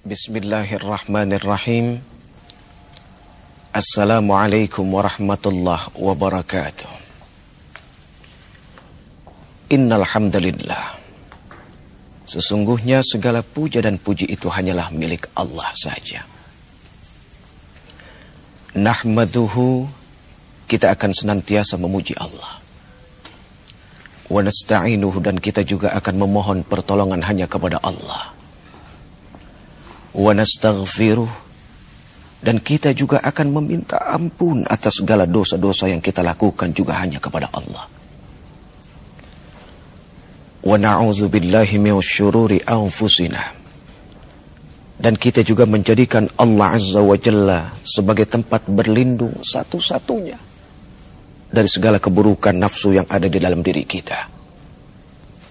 Bismillahirrahmanirrahim. Assalamualaikum warahmatullahi wabarakatuh. Innal hamdalillah. Sesungguhnya segala puja dan puji itu hanyalah milik Allah saja. Nahmaduhu kita akan senantiasa memuji Allah. Wa nasta'inuhu dan kita juga akan memohon pertolongan hanya kepada Allah nastaghfiruh dan kita juga akan meminta ampun atas segala dosa-dosa yang kita lakukan juga hanya kepada Allah. Wa na'udzu billahi syururi anfusina. Dan kita juga menjadikan Allah Azza wa Jalla sebagai tempat berlindung satu-satunya dari segala keburukan nafsu yang ada di dalam diri kita.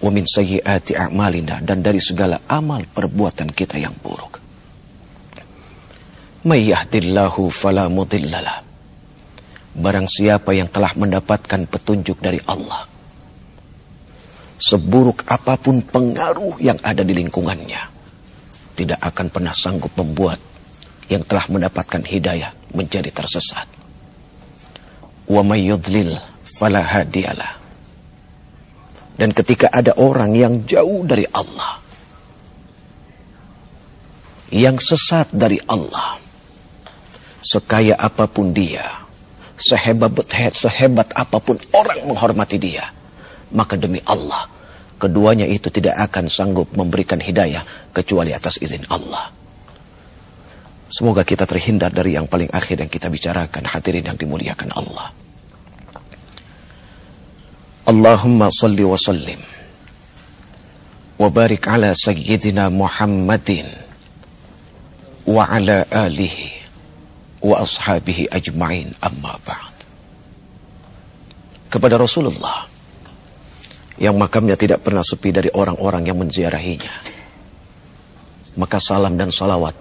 Wa min sayyiati a'malina dan dari segala amal perbuatan kita yang buruk. Mayyahdillahu fala. Barang siapa yang telah mendapatkan petunjuk dari Allah. Seburuk apa pun pengaruh yang ada di lingkungannya. Tidak akan pernah sanggup membuat yang telah mendapatkan hidayah menjadi tersesat. Wa mayyudlil fala. Dan ketika ada orang yang jauh dari Allah. Yang sesat dari Allah Sekaya apa pun dia, sehebat sehebat apa pun orang menghormati dia, maka demi Allah, keduanya itu tidak akan sanggup memberikan hidayah kecuali atas izin Allah. Semoga kita terhindar dari yang paling akhir yang kita bicarakan, hadirin yang dimuliakan Allah. Allahumma salli wa sallim wa barik ala sayyidina Muhammadin wa ala alihi wa ashabihi ajma'in amma ba'd. Kepada Rasulullah yang makamnya tidak pernah sepi dari orang-orang yang menziarahinya. Maka salam dan salawat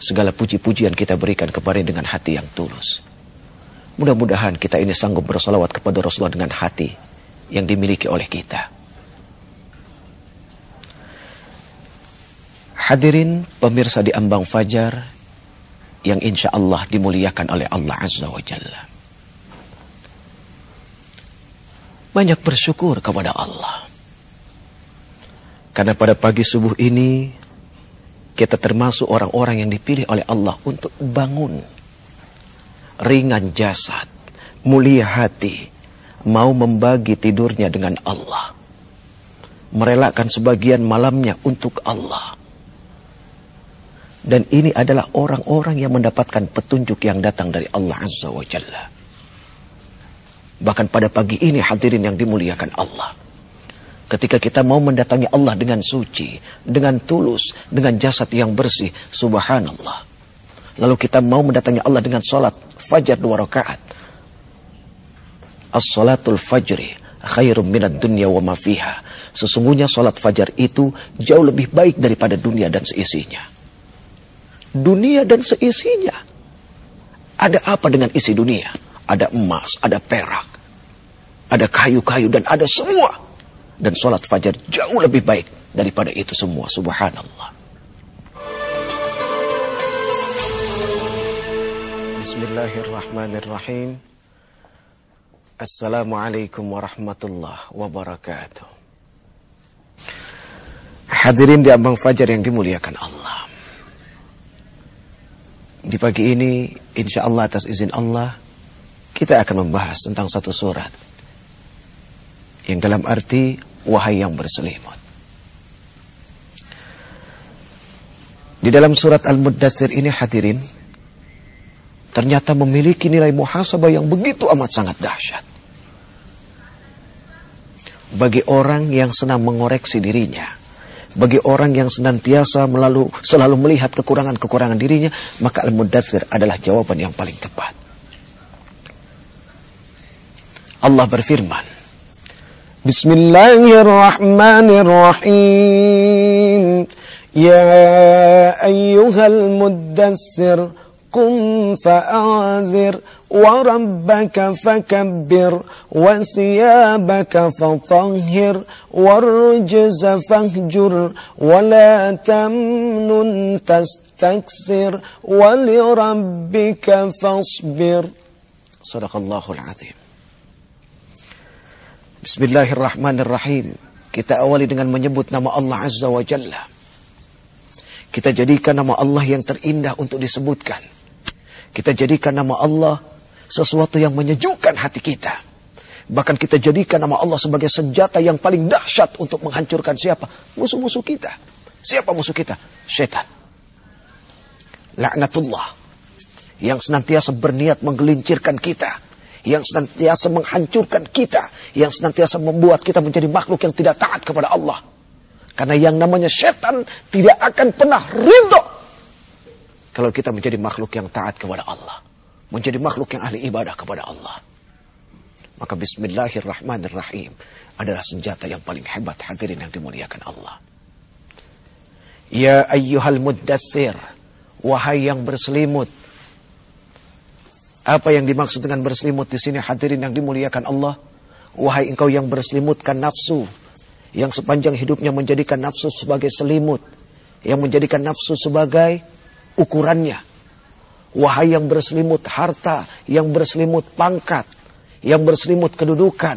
segala puji-pujian kita berikan kepada dengan hati yang tulus. Mudah-mudahan kita ini sanggup bersalawat kepada Rasulullah dengan hati yang dimiliki oleh kita. Hadirin pemirsa di Ambang Fajar yang insya Allah dimuliakan oleh Allah Azza wa Jalla. Banyak bersyukur kepada Allah. Karena pada pagi subuh ini kita termasuk orang-orang yang dipilih oleh Allah untuk bangun. Ringan jasad, mulia hati, mau membagi tidurnya dengan Allah. Merelakan sebagian malamnya untuk Allah dan ini adalah orang-orang yang mendapatkan petunjuk yang datang dari Allah Azza wa Jalla. Bahkan pada pagi ini hadirin yang dimuliakan Allah. Ketika kita mau mendatangi Allah dengan suci, dengan tulus, dengan jasad yang bersih, subhanallah. Lalu kita mau mendatangi Allah dengan salat fajar dua rakaat. As-salatul fajri khairum minad dunya wa ma fiha. Sesungguhnya salat fajar itu jauh lebih baik daripada dunia dan seisinya dunia dan seisinya. Ada apa dengan isi dunia? Ada emas, ada perak, ada kayu-kayu dan ada semua. Dan sholat fajar jauh lebih baik daripada itu semua. Subhanallah. Bismillahirrahmanirrahim. Assalamualaikum warahmatullahi wabarakatuh. Hadirin di ambang fajar yang dimuliakan Allah. Di pagi ini, insya Allah atas izin Allah, kita akan membahas tentang satu surat. Yang dalam arti, wahai yang berselimut. Di dalam surat Al-Muddathir ini hadirin, ternyata memiliki nilai muhasabah yang begitu amat sangat dahsyat. Bagi orang yang senang mengoreksi dirinya, bagi orang yang senantiasa melalu, selalu melihat kekurangan-kekurangan dirinya, maka Al-Mudathir adalah jawaban yang paling tepat. Allah berfirman, Bismillahirrahmanirrahim. Ya ayyuhal muddathir, qum fa'azir وربك فكبر وثيابك فطهر والرجز فاهجر ولا تمنن تستكثر ولربك فاصبر صدق الله العظيم Bismillahirrahmanirrahim. Kita awali dengan menyebut nama Allah Azza wa Jalla. Kita jadikan nama Allah yang terindah untuk disebutkan. Kita jadikan nama Allah sesuatu yang menyejukkan hati kita. Bahkan kita jadikan nama Allah sebagai senjata yang paling dahsyat untuk menghancurkan siapa? Musuh-musuh kita. Siapa musuh kita? Setan. Laknatullah. Yang senantiasa berniat menggelincirkan kita. Yang senantiasa menghancurkan kita. Yang senantiasa membuat kita menjadi makhluk yang tidak taat kepada Allah. Karena yang namanya setan tidak akan pernah ridho. Kalau kita menjadi makhluk yang taat kepada Allah menjadi makhluk yang ahli ibadah kepada Allah. Maka bismillahirrahmanirrahim adalah senjata yang paling hebat hadirin yang dimuliakan Allah. Ya ayyuhal muddathir, wahai yang berselimut. Apa yang dimaksud dengan berselimut di sini hadirin yang dimuliakan Allah? Wahai engkau yang berselimutkan nafsu, yang sepanjang hidupnya menjadikan nafsu sebagai selimut, yang menjadikan nafsu sebagai ukurannya, Wahai yang berselimut harta, yang berselimut pangkat, yang berselimut kedudukan.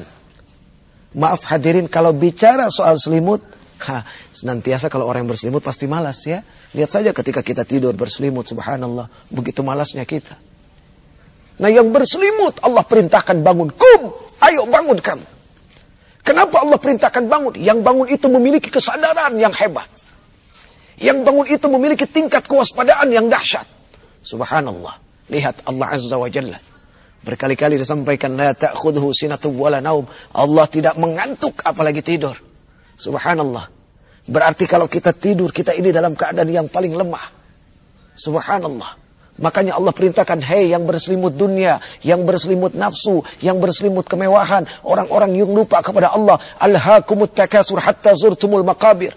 Maaf hadirin kalau bicara soal selimut, ha, senantiasa kalau orang yang berselimut pasti malas ya. Lihat saja ketika kita tidur berselimut, subhanallah, begitu malasnya kita. Nah yang berselimut Allah perintahkan bangun, kum, ayo bangun kamu. Kenapa Allah perintahkan bangun? Yang bangun itu memiliki kesadaran yang hebat. Yang bangun itu memiliki tingkat kewaspadaan yang dahsyat. Subhanallah. Lihat Allah Azza wa Jalla. Berkali-kali disampaikan la ta'khudhu sinatu wala naum. Allah tidak mengantuk apalagi tidur. Subhanallah. Berarti kalau kita tidur kita ini dalam keadaan yang paling lemah. Subhanallah. Makanya Allah perintahkan, hei yang berselimut dunia, yang berselimut nafsu, yang berselimut kemewahan, orang-orang yang lupa kepada Allah. Alhaakumut takasur hatta zurtumul maqabir.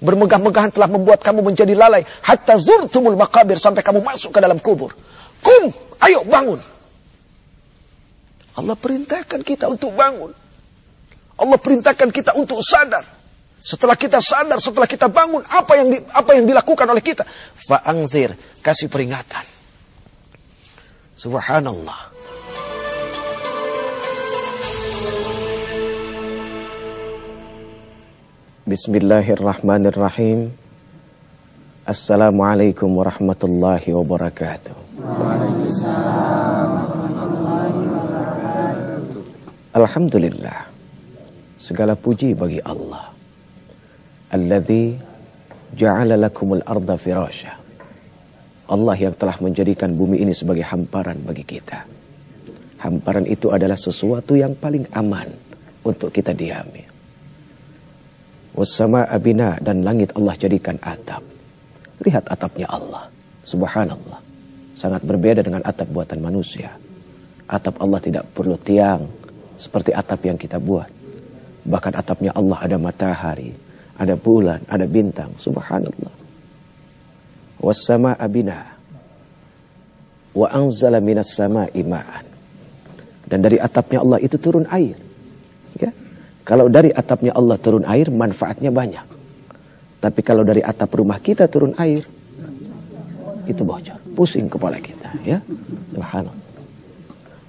Bermegah-megahan telah membuat kamu menjadi lalai. Hatta zurtumul makabir. Sampai kamu masuk ke dalam kubur. Kum, ayo bangun. Allah perintahkan kita untuk bangun. Allah perintahkan kita untuk sadar. Setelah kita sadar, setelah kita bangun, apa yang di, apa yang dilakukan oleh kita? Fa'angzir, kasih peringatan. Subhanallah. Bismillahirrahmanirrahim. Assalamualaikum warahmatullahi wabarakatuh. Alhamdulillah. Segala puji bagi Allah. Alladhi ja'ala lakumul arda firasha. Allah yang telah menjadikan bumi ini sebagai hamparan bagi kita. Hamparan itu adalah sesuatu yang paling aman untuk kita diami. Wassama abina dan langit Allah jadikan atap. Lihat atapnya Allah. Subhanallah. Sangat berbeda dengan atap buatan manusia. Atap Allah tidak perlu tiang seperti atap yang kita buat. Bahkan atapnya Allah ada matahari, ada bulan, ada bintang. Subhanallah. Wassama abina. Wa anzala minas sama imaan. Dan dari atapnya Allah itu turun air. Kalau dari atapnya Allah turun air, manfaatnya banyak. Tapi kalau dari atap rumah kita turun air, itu bocor. Pusing kepala kita. Ya, Subhanallah.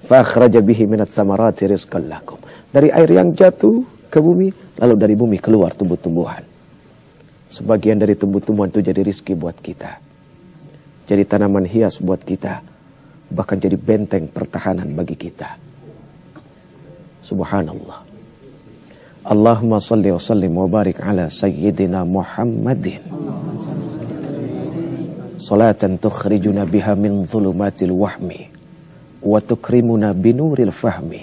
Fakhraja bihi minat thamarati rizqan lakum. Dari air yang jatuh ke bumi, lalu dari bumi keluar tumbuh-tumbuhan. Sebagian dari tumbuh-tumbuhan itu jadi rizki buat kita. Jadi tanaman hias buat kita. Bahkan jadi benteng pertahanan bagi kita. Subhanallah. Allahumma salli wa sallim wa barik ala sayyidina Muhammadin salatan tukhrijuna biha min dhulumatil wahmi wa tukrimuna binuril fahmi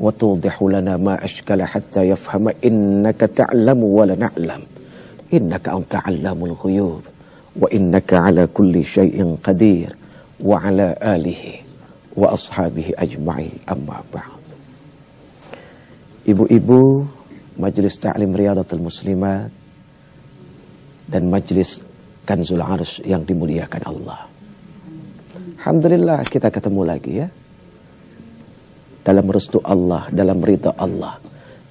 wa tudihu lana ma ashkala hatta yafhama innaka ta'lamu wa la na'lam innaka anta 'allamul ghuyub wa innaka 'ala kulli syai'in qadir wa 'ala alihi wa ashabihi ajma'in amma ba'd Ibu-ibu Majelis Ta'lim Riyadatul Muslimat dan Majelis Kanzul Arsh yang dimuliakan Allah. Alhamdulillah kita ketemu lagi ya. dalam restu Allah, dalam ridha Allah.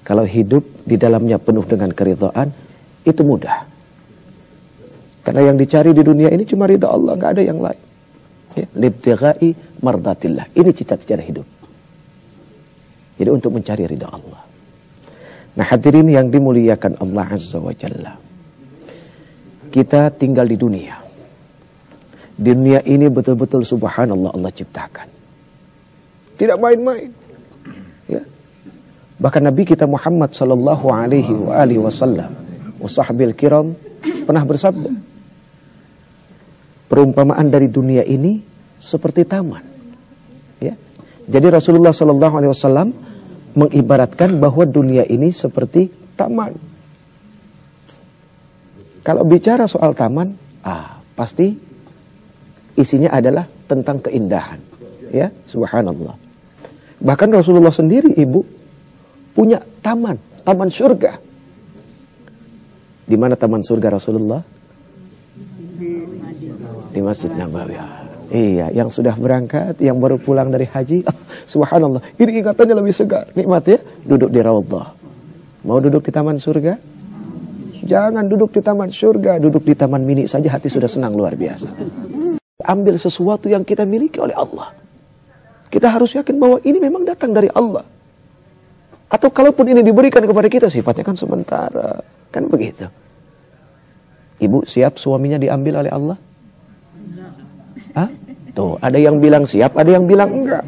Kalau hidup di dalamnya penuh dengan keridhaan, itu mudah. Karena yang dicari di dunia ini cuma ridha Allah, nggak ada yang lain. Ya, mardatillah. Ini cita-cita hidup. Jadi untuk mencari ridha Allah. Nah hadirin yang dimuliakan Allah Azza wa Jalla. Kita tinggal di dunia. Dunia ini betul-betul subhanallah Allah ciptakan. Tidak main-main. Ya. Bahkan Nabi kita Muhammad sallallahu alaihi wa alihi wasallam wasahbil kiram pernah bersabda perumpamaan dari dunia ini seperti taman. Ya. Jadi Rasulullah sallallahu alaihi wasallam mengibaratkan bahwa dunia ini seperti taman. Kalau bicara soal taman, ah pasti isinya adalah tentang keindahan. Ya, subhanallah. Bahkan Rasulullah sendiri ibu punya taman, taman surga. Di mana taman surga Rasulullah? Di Masjid Nabawi. Iya, yang sudah berangkat, yang baru pulang dari haji, oh, subhanallah, ini ingatannya lebih segar, nikmat ya, duduk di raudhah. Mau duduk di taman surga? Jangan duduk di taman surga, duduk di taman mini saja hati sudah senang luar biasa. Ambil sesuatu yang kita miliki oleh Allah. Kita harus yakin bahwa ini memang datang dari Allah. Atau kalaupun ini diberikan kepada kita, sifatnya kan sementara. Kan begitu. Ibu siap suaminya diambil oleh Allah? Hah? Tuh, ada yang bilang siap, ada yang bilang enggak.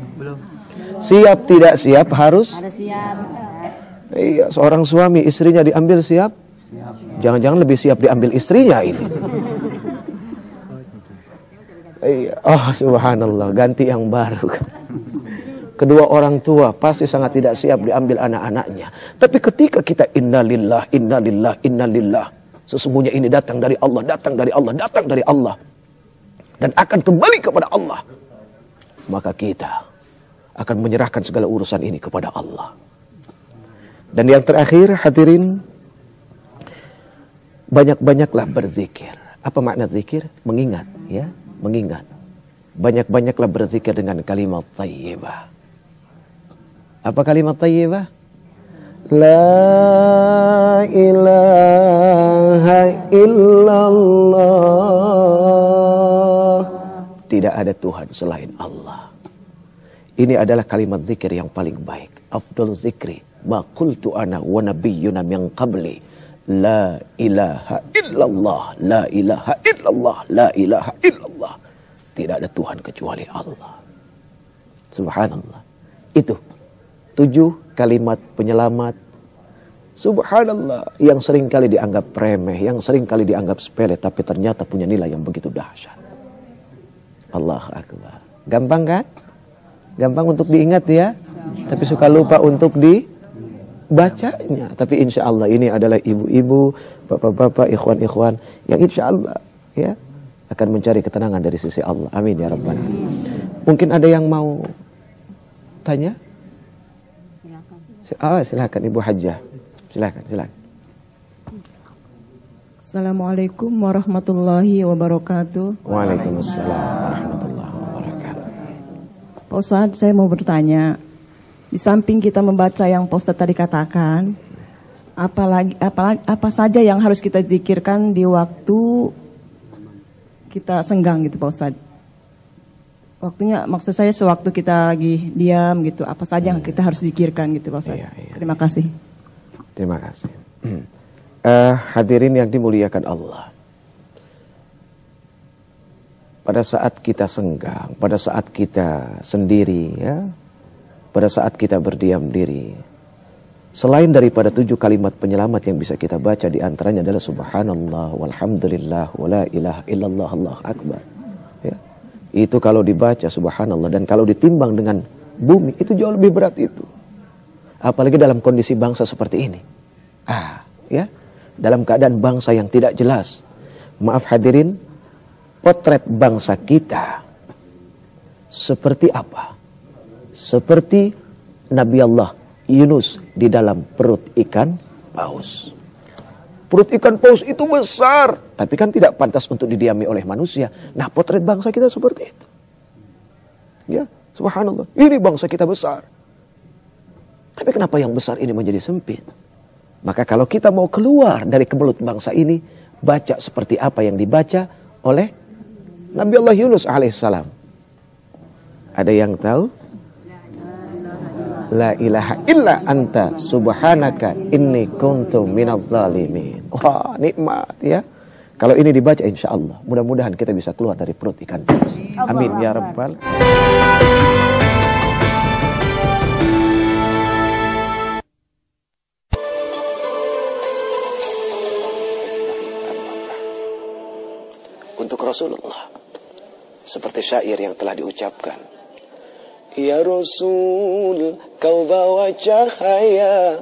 Siap tidak siap harus? Harus siap. Iya, seorang suami istrinya diambil siap? Jangan-jangan lebih siap diambil istrinya ini. Iya. Oh subhanallah, ganti yang baru. Kedua orang tua pasti sangat tidak siap diambil anak-anaknya. Tapi ketika kita innalillah, innalillah, innalillah. Sesungguhnya ini datang dari Allah, datang dari Allah, datang dari Allah. Dan akan kembali kepada Allah. Maka kita akan menyerahkan segala urusan ini kepada Allah. Dan yang terakhir hadirin banyak-banyaklah berzikir. Apa makna zikir? Mengingat, ya, mengingat. Banyak-banyaklah berzikir dengan kalimat tayyibah. Apa kalimat tayyibah? La ilaha illallah. Tidak ada Tuhan selain Allah. Ini adalah kalimat zikir yang paling baik. Afdal zikri. Ma qultu ana wa min qabli. La ilaha illallah. La ilaha illallah. La ilaha illallah. Tidak ada Tuhan kecuali Allah. Subhanallah. Itu Tujuh kalimat penyelamat. Subhanallah. Yang sering kali dianggap remeh. Yang sering kali dianggap sepele. Tapi ternyata punya nilai yang begitu dahsyat. Allah Akbar. Gampang kan? Gampang untuk diingat ya. Tapi suka lupa untuk dibacanya. Tapi insya Allah ini adalah ibu-ibu, bapak-bapak, ikhwan-ikhwan. Yang insya Allah ya akan mencari ketenangan dari sisi Allah. Amin ya Rabbana. Mungkin ada yang mau tanya? Ah, silakan Ibu Hajjah. Silakan, silakan. Assalamualaikum warahmatullahi wabarakatuh. Waalaikumsalam warahmatullahi wabarakatuh. Pak Ustadz, saya mau bertanya. Di samping kita membaca yang Pak Ustadz tadi katakan, apalagi, apalagi apa saja yang harus kita zikirkan di waktu kita senggang gitu Pak Ustadz? waktunya maksud saya sewaktu kita lagi diam gitu apa saja yang kita harus dikirkan gitu Pak Ustaz. Iya, iya. Terima kasih. Terima kasih. uh, hadirin yang dimuliakan Allah. Pada saat kita senggang, pada saat kita sendiri ya, pada saat kita berdiam diri, selain daripada tujuh kalimat penyelamat yang bisa kita baca di antaranya adalah subhanallah walhamdulillah wala ilaha illallah Allah akbar. Itu kalau dibaca subhanallah dan kalau ditimbang dengan bumi itu jauh lebih berat itu. Apalagi dalam kondisi bangsa seperti ini. Ah, ya. Dalam keadaan bangsa yang tidak jelas. Maaf hadirin, potret bangsa kita seperti apa? Seperti Nabi Allah Yunus di dalam perut ikan paus. Perut ikan paus itu besar. Tapi kan tidak pantas untuk didiami oleh manusia. Nah potret bangsa kita seperti itu. Ya, subhanallah. Ini bangsa kita besar. Tapi kenapa yang besar ini menjadi sempit? Maka kalau kita mau keluar dari kebelut bangsa ini, baca seperti apa yang dibaca oleh Nabi Allah Yunus alaihissalam. Ada yang tahu? La ilaha illa anta subhanaka inni kuntu minal zalimin. Wah, nikmat ya. Kalau ini dibaca insya Allah, mudah-mudahan kita bisa keluar dari perut ikan Amin ya rabbal. Rasulullah, seperti syair yang telah diucapkan. Ya Rasul, kau bawa cahaya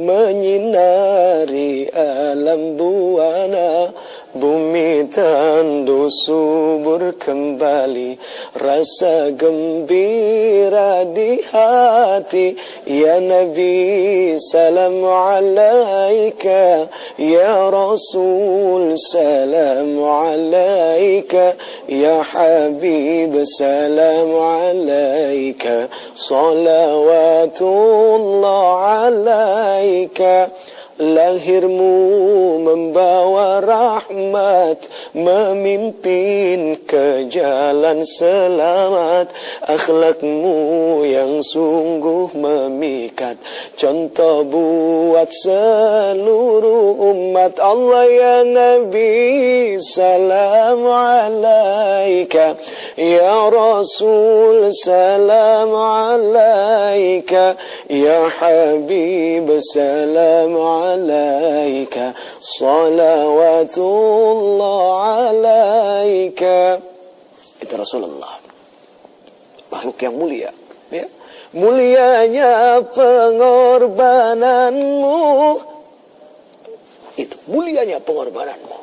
menyinari alam buana Bumi tandus subur kembali Rasa gembira di hati Ya Nabi salam alaika Ya Rasul salam alaika Ya Habib salam alaika Salawatullah alaika Lahirmu membawa rahmat Memimpin ke jalan selamat. Akhlakmu yang sungguh memikat Contoh buat seluruh umat Allah ya Nabi. Salam alaika Ya Rasul salam alaika Ya Habib salam alaika عليك صلوات الله عليك itu Rasulullah makhluk yang mulia ya mulianya pengorbananmu itu mulianya pengorbananmu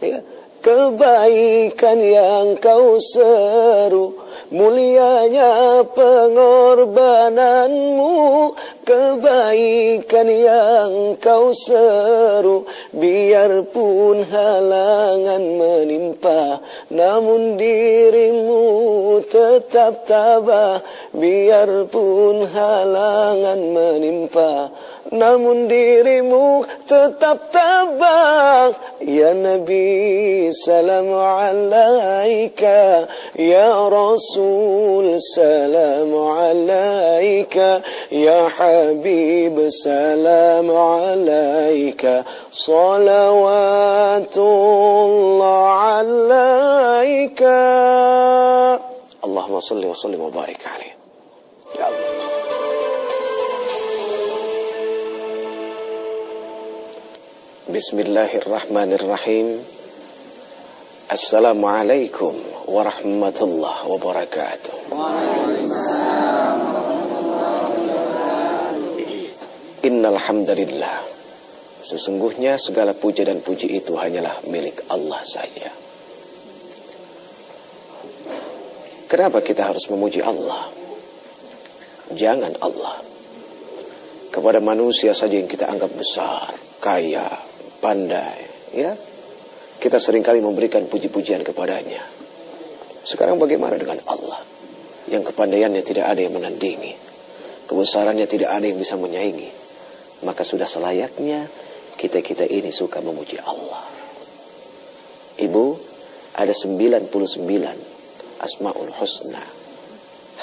ya kebaikan yang kau seru mulianya pengorbananmu Kebaikan yang kau seru biarpun halangan menimpa namun dirimu tetap tabah biarpun halangan menimpa namun dirimu tetap tabah Ya Nabi salam alaika Ya Rasul salam alaika Ya Habib salam alaika Salawatullah alaika Allahumma salli wa sallim wa barik alaih Ya Allah Bismillahirrahmanirrahim. Assalamualaikum warahmatullahi wabarakatuh. Innal hamdalillah Sesungguhnya segala puja dan puji itu hanyalah milik Allah saja. Kenapa kita harus memuji Allah? Jangan Allah. Kepada manusia saja yang kita anggap besar, kaya, pandai, ya. Kita sering kali memberikan puji-pujian kepadanya. Sekarang bagaimana dengan Allah? Yang kepandaiannya tidak ada yang menandingi. Kebesarannya tidak ada yang bisa menyaingi. Maka sudah selayaknya kita-kita ini suka memuji Allah. Ibu, ada 99 Asma'ul Husna.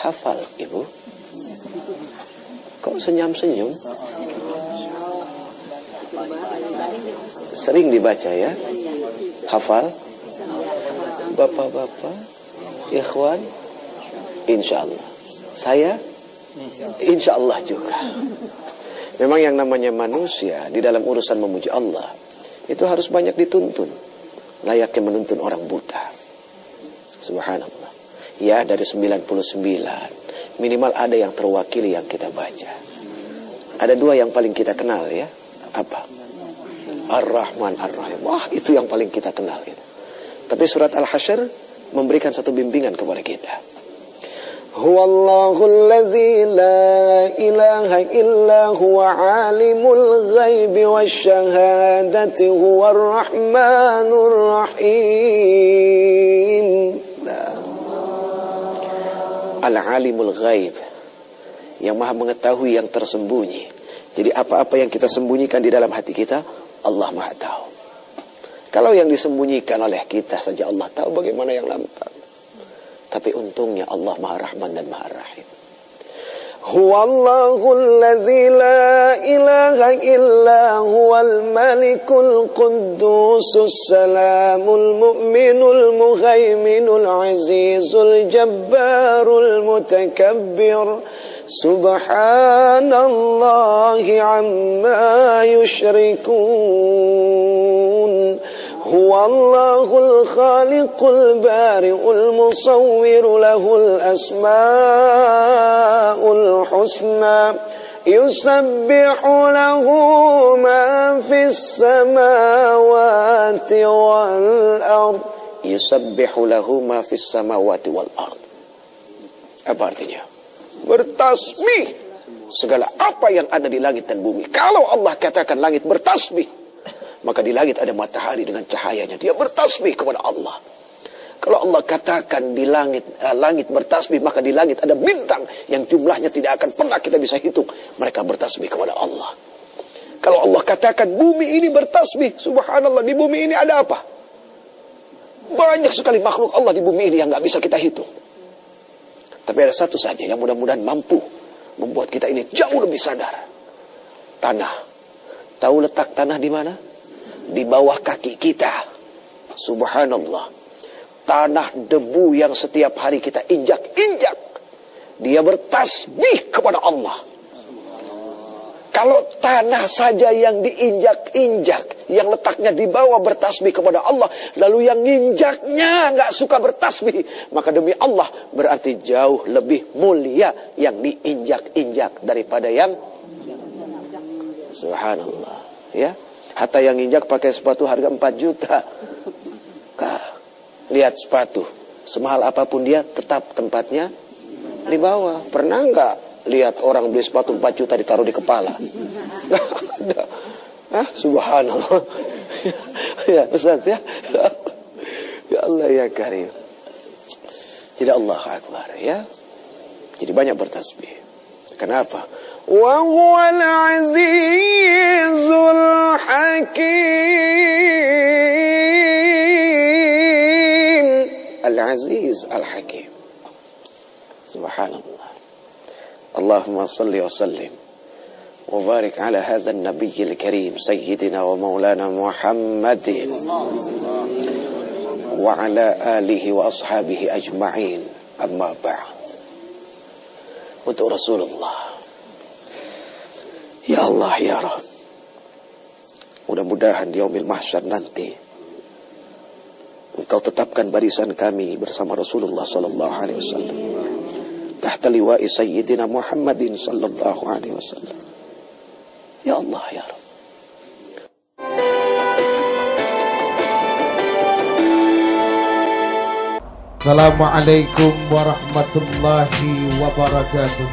Hafal, Ibu. Kok senyum-senyum? Sering dibaca ya. Hafal? Bapak-bapak, ikhwan, insya Allah. Saya? Insya Allah juga. Memang yang namanya manusia di dalam urusan memuji Allah itu harus banyak dituntun. Layaknya menuntun orang buta. Subhanallah. Ya dari 99 minimal ada yang terwakili yang kita baca. Ada dua yang paling kita kenal ya. Apa? Ar-Rahman Ar-Rahim. Wah, itu yang paling kita kenal. Gitu. Tapi surat Al-Hasyr memberikan satu bimbingan kepada kita. Huwallahu alladzi la ilaha illa huwa alimul ghaibi wasyahadati huwa rahmanur rahim. Al-alimul ghaib yang maha mengetahui yang tersembunyi. Jadi apa-apa yang kita sembunyikan di dalam hati kita, Allah Maha tahu. Kalau yang disembunyikan oleh kita saja Allah tahu bagaimana yang lampau. Tapi untungnya Allah Maha Rahman dan Maha Rahim. Huwallahu alladzi la ilaha illa huwal malikul quddusus salamul mu'minul muhaiminul azizul jabbarul mutakabbir. سبحان الله عما يشركون. هو الله الخالق البارئ المصور له الأسماء الحسنى. يسبح له ما في السماوات والأرض. يسبح له ما في السماوات والأرض. Apa artinya? Bertasbih segala apa yang ada di langit dan bumi kalau Allah katakan langit bertasbih maka di langit ada matahari dengan cahayanya. Dia bertasbih kepada Allah. Kalau Allah katakan di langit uh, langit bertasbih, maka di langit ada bintang yang jumlahnya tidak akan pernah kita bisa hitung. Mereka bertasbih kepada Allah. Kalau Allah katakan bumi ini bertasbih, subhanallah di bumi ini ada apa? Banyak sekali makhluk Allah di bumi ini yang nggak bisa kita hitung. Tapi ada satu saja yang mudah-mudahan mampu membuat kita ini jauh lebih sadar. Tanah. Tahu letak tanah di mana? di bawah kaki kita. Subhanallah. Tanah debu yang setiap hari kita injak-injak. Dia bertasbih kepada Allah. Kalau tanah saja yang diinjak-injak, yang letaknya di bawah bertasbih kepada Allah, lalu yang injaknya nggak suka bertasbih, maka demi Allah berarti jauh lebih mulia yang diinjak-injak daripada yang Subhanallah, ya. Hatta yang injak pakai sepatu harga 4 juta. Nah, lihat sepatu. Semahal apa pun dia tetap tempatnya di bawah. Pernah nggak lihat orang beli sepatu 4 juta ditaruh di kepala. Hah? Subhanallah. ya, Ustaz ya. ya Allah ya Karim. Jadi Allah Akbar ya. Jadi banyak bertasbih. Kenapa? Wa huwal azizul hakim. Al-Aziz Al-Hakim. Subhanallah. اللهم صل وسلم وبارك على هذا النبي الكريم سيدنا ومولانا محمد وعلى آله وأصحابه أجمعين أما بعد untuk Rasulullah Ya Allah ya Rabb. Mudah-mudahan di yaumil mahsyar nanti Engkau tetapkan barisan kami bersama Rasulullah sallallahu alaihi wasallam. Tahta liwa'i sayyidina Muhammadin sallallahu alaihi wasallam. Ya Allah ya Rabb. Assalamualaikum warahmatullahi wabarakatuh.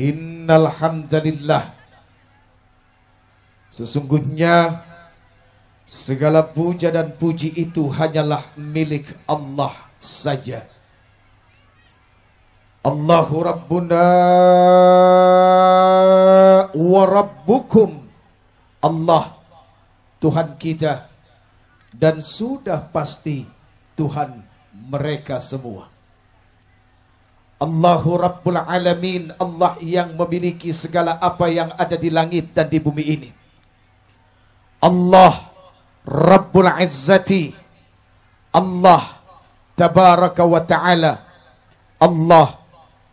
Innal Sesungguhnya segala puja dan puji itu hanyalah milik Allah saja. Allahu Rabbuna wa Rabbukum. Allah Tuhan kita dan sudah pasti Tuhan mereka semua. Allahu Rabbul Alamin Allah yang memiliki segala apa yang ada di langit dan di bumi ini Allah Rabbul Izzati. Allah Tabaraka wa Ta'ala. Allah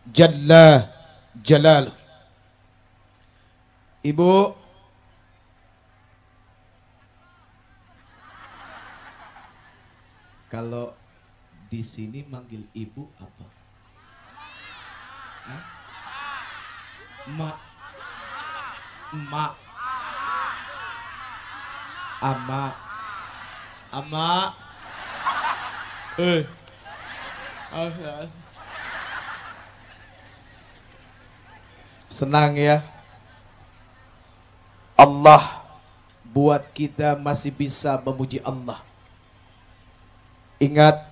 Jalla Jalal Ibu. Kalau di sini manggil ibu apa? Ma. Ma Ama. Ama. Eh. Senang ya. Allah buat kita masih bisa memuji Allah. Ingat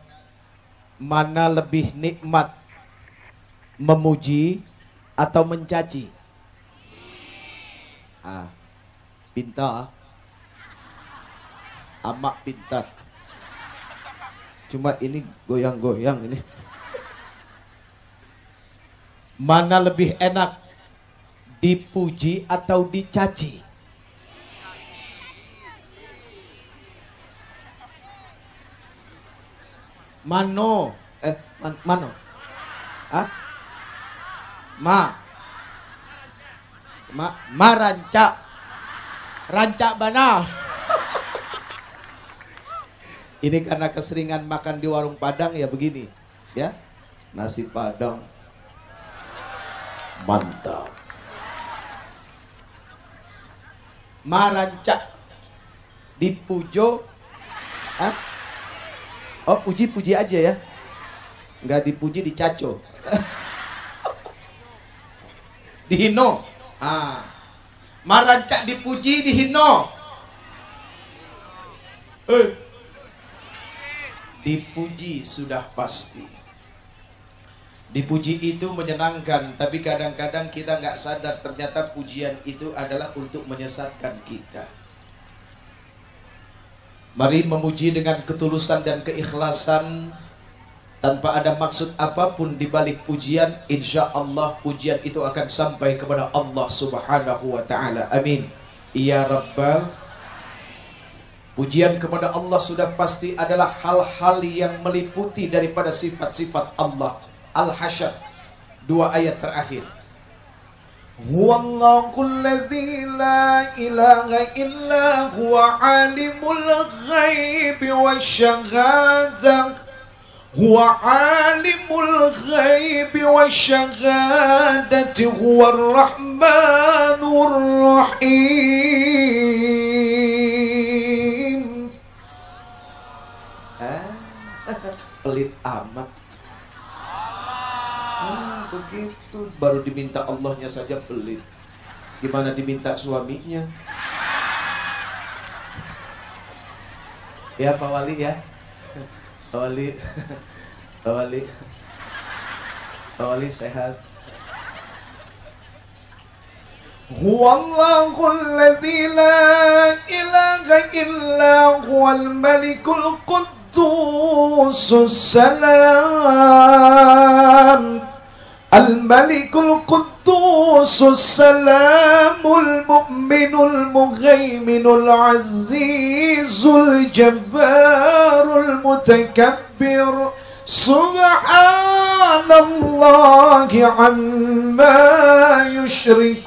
Mana lebih nikmat memuji atau mencaci? Ah, pintar. Amak pintar. Cuma ini goyang-goyang ini. Mana lebih enak dipuji atau dicaci? Mano, eh man, mano, ah, ma, ma, ma rancak, rancak bana. Ini karena keseringan makan di warung Padang ya begini, ya nasi Padang mantap. Marancak dipujo, ah, Oh puji-puji aja ya. Nggak dipuji dicaco. dihino. Ah. Marancak dipuji dihino. Eh. Dipuji sudah pasti. Dipuji itu menyenangkan, tapi kadang-kadang kita nggak sadar ternyata pujian itu adalah untuk menyesatkan kita. Mari memuji dengan ketulusan dan keikhlasan tanpa ada maksud apa pun di balik pujian, insya Allah pujian itu akan sampai kepada Allah Subhanahu wa taala. Amin. Ya Rabbal Pujian kepada Allah sudah pasti adalah hal-hal yang meliputi daripada sifat-sifat Allah. Al-Hasyr, dua ayat terakhir. Huwallahu alladzi la ilaha illa huwa alimul ghaibi wasyahadah. Huwa alimul ghaibi wasyahadah huwa ar-rahmanur rahim. pelit amat begitu baru diminta Allahnya saja pelit gimana diminta suaminya ya Pak Wali ya Pak Wali Pak Wali Pak Wali sehat هو الله الذي لا إله إلا هو الملك القدوس السلام. الملك القدوس السلام المؤمن المهيمن العزيز الجبار المتكبر. سبحان الله عما يشركون.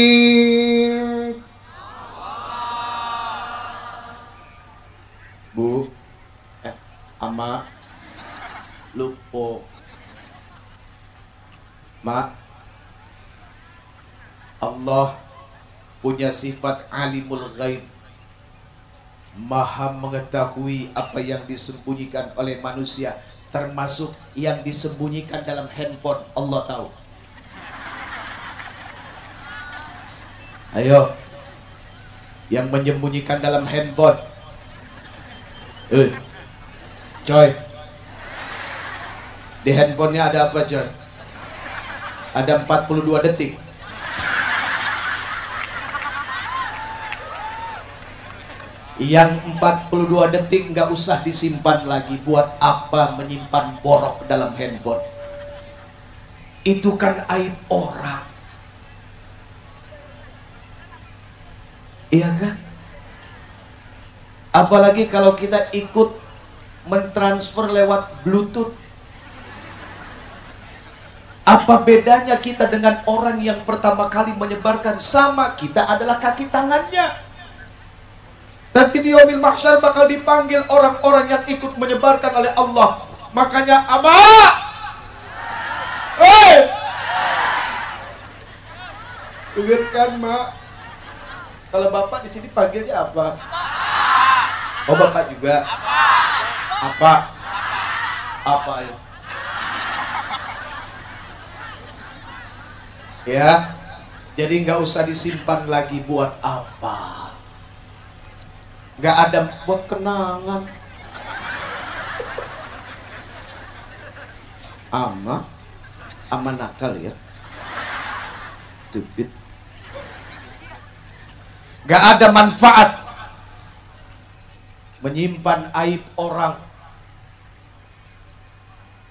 Ama, lupo, ma, Allah punya sifat alimul ghaib. Maha mengetahui apa yang disembunyikan oleh manusia Termasuk yang disembunyikan dalam handphone. Allah tahu. Ayo. Yang menyembunyikan dalam handphone. Eh Coy Di handphonenya ada apa coy Ada 42 detik. Yang 42 detik nggak usah disimpan lagi buat apa menyimpan borok dalam handphone. Itu kan aib orang. Iya kan? Apalagi kalau kita ikut mentransfer lewat bluetooth apa bedanya kita dengan orang yang pertama kali menyebarkan sama kita adalah kaki tangannya Nanti di yaumil mahsyar bakal dipanggil orang-orang yang ikut menyebarkan oleh Allah. Makanya Abah. Hei. Dengarkan, Mak. Kalau Bapak di sini panggilnya apa? Oh, Bapak juga. Apa? Apa ya? Ya. Jadi nggak usah disimpan lagi buat apa? Nggak ada buat kenangan. Ama, ama nakal ya. Stupid. Gak ada manfaat menyimpan aib orang.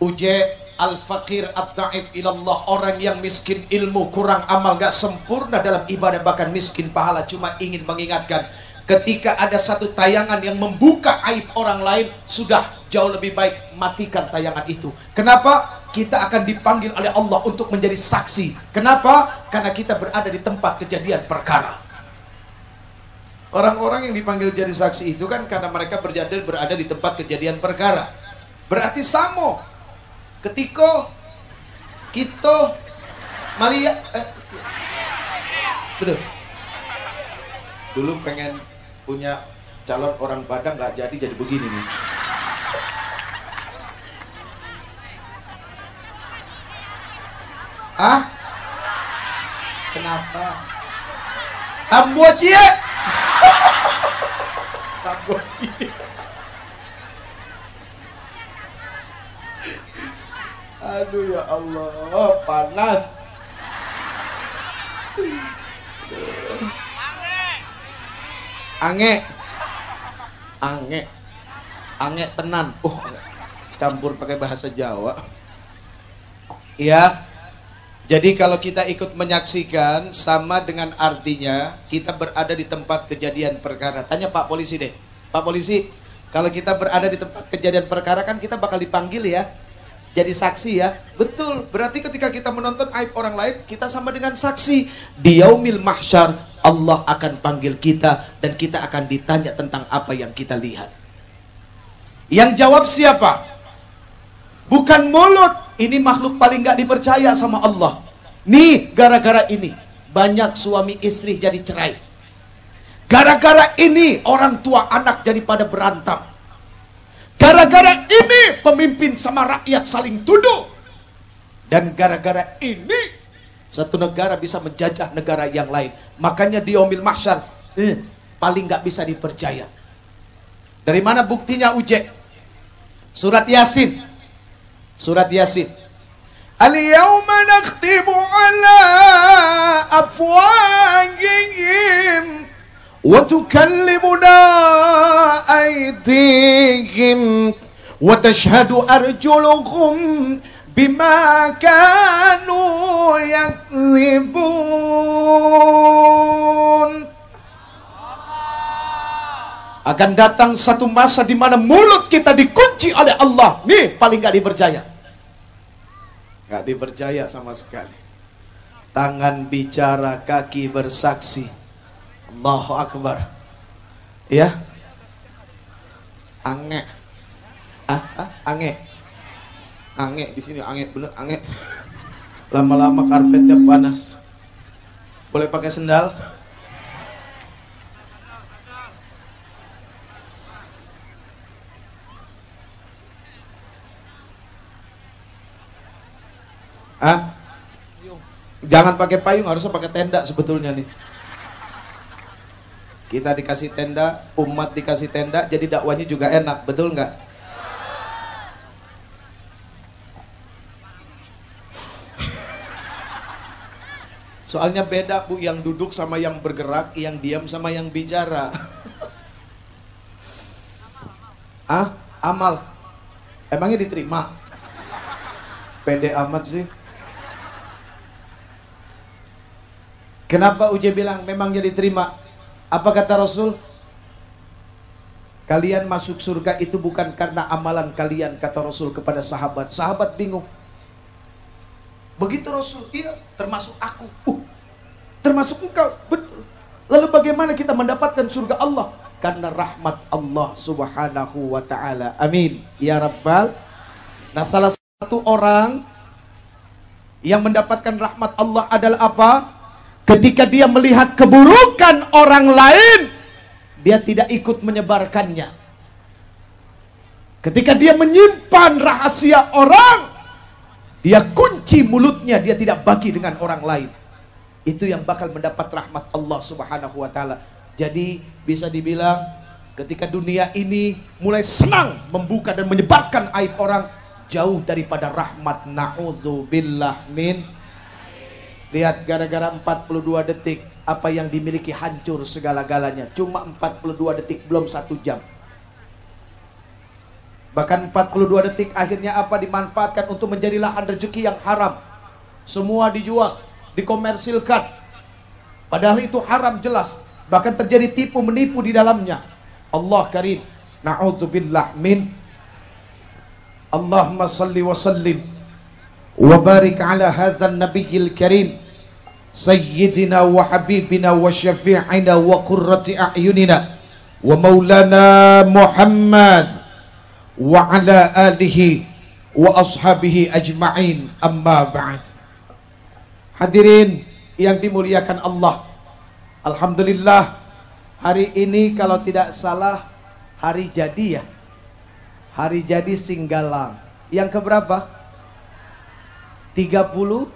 Uje al-fakir at-ta'if ilallah. Orang yang miskin ilmu kurang amal gak sempurna dalam ibadah bahkan miskin pahala. Cuma ingin mengingatkan ketika ada satu tayangan yang membuka aib orang lain sudah jauh lebih baik matikan tayangan itu. Kenapa? Kita akan dipanggil oleh Allah untuk menjadi saksi. Kenapa? Karena kita berada di tempat kejadian perkara. Orang-orang yang dipanggil jadi saksi itu kan karena mereka berada berada di tempat kejadian perkara. Berarti samo ketika kita Malia eh, betul. Dulu pengen punya calon orang Padang nggak jadi jadi begini nih. Ah kenapa? Tambo cie! Tambo cie Aduh ya Allah, panas. Ange. Ange. Ange tenan. Oh, campur pakai bahasa Jawa. Iya. Jadi kalau kita ikut menyaksikan sama dengan artinya kita berada di tempat kejadian perkara. Tanya Pak polisi deh. Pak polisi, kalau kita berada di tempat kejadian perkara kan kita bakal dipanggil ya jadi saksi ya. Betul. Berarti ketika kita menonton aib orang lain, kita sama dengan saksi. Di yaumil mahsyar, Allah akan panggil kita dan kita akan ditanya tentang apa yang kita lihat. Yang jawab siapa? Bukan mulut. Ini makhluk paling gak dipercaya sama Allah. Nih, gara-gara ini. Banyak suami istri jadi cerai. Gara-gara ini orang tua anak jadi pada berantem. Gara-gara ini pemimpin sama rakyat saling tuduh. Dan gara-gara ini satu negara bisa menjajah negara yang lain. Makanya di Omil Mahsyar eh, paling nggak bisa dipercaya. Dari mana buktinya Uje? Surat Yasin. Surat Yasin. Al-yawma nakhtimu ala afwahihim وتكلمنا أيديهم وتشهد أرجلهم بما كانوا يكذبون akan datang satu masa di mana mulut kita dikunci oleh Allah. Nih paling gak dipercaya. Gak dipercaya sama sekali. Tangan bicara, kaki bersaksi. Allahu Akbar. Ya. Ange. Ah, ah, ange. Ange di sini ange bener ange. Lama-lama karpetnya panas. Boleh pakai sendal? Ah? Jangan pakai payung, harusnya pakai tenda sebetulnya nih. Kita dikasih tenda, umat dikasih tenda, jadi dakwanya juga enak, betul nggak? Soalnya beda bu, yang duduk sama yang bergerak, yang diam sama yang bicara. ah, amal. Emangnya diterima? Pede amat sih. Kenapa Uje bilang memangnya diterima? Apa kata Rasul? Kalian masuk surga itu bukan karena amalan kalian, kata Rasul kepada sahabat. Sahabat bingung. Begitu Rasul, iya, termasuk aku. Uh, termasuk engkau, betul. Lalu bagaimana kita mendapatkan surga Allah? Karena rahmat Allah subhanahu wa ta'ala. Amin. Ya Rabbal Nah, salah satu orang yang mendapatkan rahmat Allah adalah apa? Ketika dia melihat keburukan orang lain, dia tidak ikut menyebarkannya. Ketika dia menyimpan rahasia orang, dia kunci mulutnya, dia tidak bagi dengan orang lain. Itu yang bakal mendapat rahmat Allah Subhanahu wa taala. Jadi bisa dibilang ketika dunia ini mulai senang membuka dan menyebarkan aib orang jauh daripada rahmat naudzubillah min Lihat gara-gara 42 detik apa yang dimiliki hancur segala-galanya. Cuma 42 detik belum satu jam. Bahkan 42 detik akhirnya apa dimanfaatkan untuk menjadi lahan rezeki yang haram. Semua dijual, dikomersilkan. Padahal itu haram jelas. Bahkan terjadi tipu menipu di dalamnya. Allah karim. Na'udzubillah min. Allahumma salli wa sallim وبارك على هذا النبي الكريم سيدنا وحبيبنا وشفيعنا وقرة أعيننا ومولانا محمد وعلى آله وأصحابه أجمعين أما بعد Hadirin yang dimuliakan Allah Alhamdulillah Hari ini kalau tidak salah Hari jadi ya Hari jadi Singgalang Yang keberapa? 38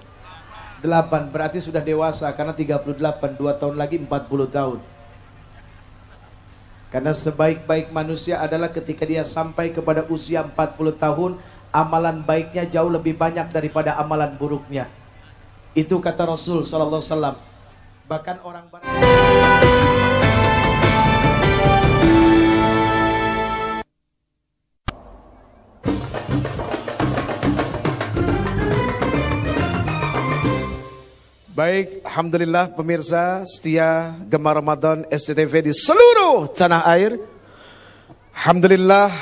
berarti sudah dewasa karena 38 2 tahun lagi 40 tahun. Karena sebaik-baik manusia adalah ketika dia sampai kepada usia 40 tahun amalan baiknya jauh lebih banyak daripada amalan buruknya. Itu kata Rasul sallallahu alaihi wasallam. Bahkan orang Baik, Alhamdulillah pemirsa setia Gemar Ramadan SCTV di seluruh tanah air. Alhamdulillah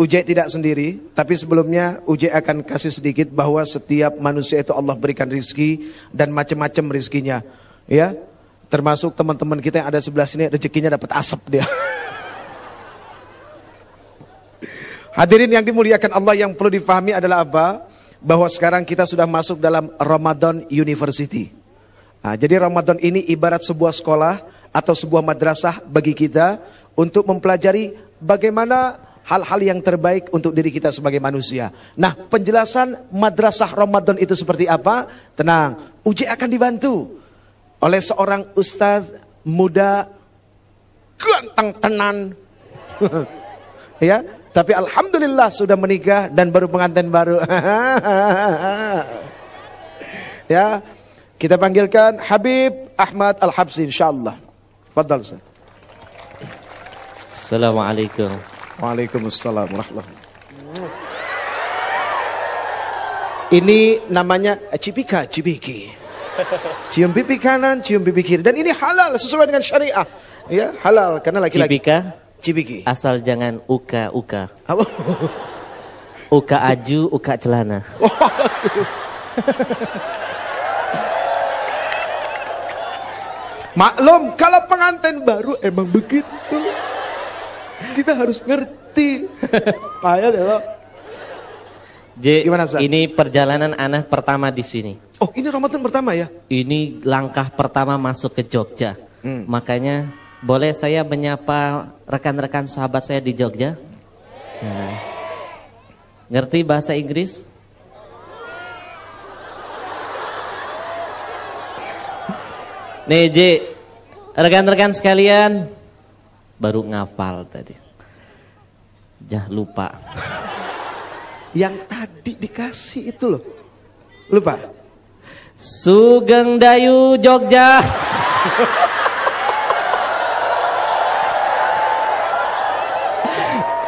Ujek tidak sendiri, tapi sebelumnya Ujek akan kasih sedikit bahwa setiap manusia itu Allah berikan rizki dan macam-macam rizkinya. Ya, termasuk teman-teman kita yang ada sebelah sini rezekinya dapat asap dia. Hadirin yang dimuliakan Allah yang perlu difahami adalah apa? Bahwa sekarang kita sudah masuk dalam Ramadan University. Nah, jadi Ramadan ini ibarat sebuah sekolah atau sebuah madrasah bagi kita untuk mempelajari bagaimana hal-hal yang terbaik untuk diri kita sebagai manusia. Nah, penjelasan madrasah Ramadan itu seperti apa? Tenang, uji akan dibantu oleh seorang ustadz muda ganteng tenan. ya, tapi alhamdulillah sudah menikah dan baru pengantin baru. ya, kita panggilkan Habib Ahmad Al-Habsi insyaallah. Fadal Ustaz. Assalamualaikum. Waalaikumsalam warahmatullahi Ini namanya cipika, cipiki. Cium pipi kanan, cium pipi kiri. Dan ini halal sesuai dengan syariah. Ya, halal karena laki-laki. Cipika? Cipiki. Asal jangan uka-uka. Uka aju, uka celana. Maklum, kalau pengantin baru emang begitu. Kita harus ngerti. Payah deh lo. J, Gimana, Sa? Ini perjalanan anak pertama di sini. Oh, ini Ramadan pertama ya? Ini langkah pertama masuk ke Jogja. Hmm. Makanya boleh saya menyapa rekan-rekan sahabat saya di Jogja? Nah. Ngerti bahasa Inggris? Nih J, rekan-rekan sekalian, baru ngafal tadi. Jah lupa. Yang tadi dikasih itu loh. Lupa. Sugeng Dayu Jogja.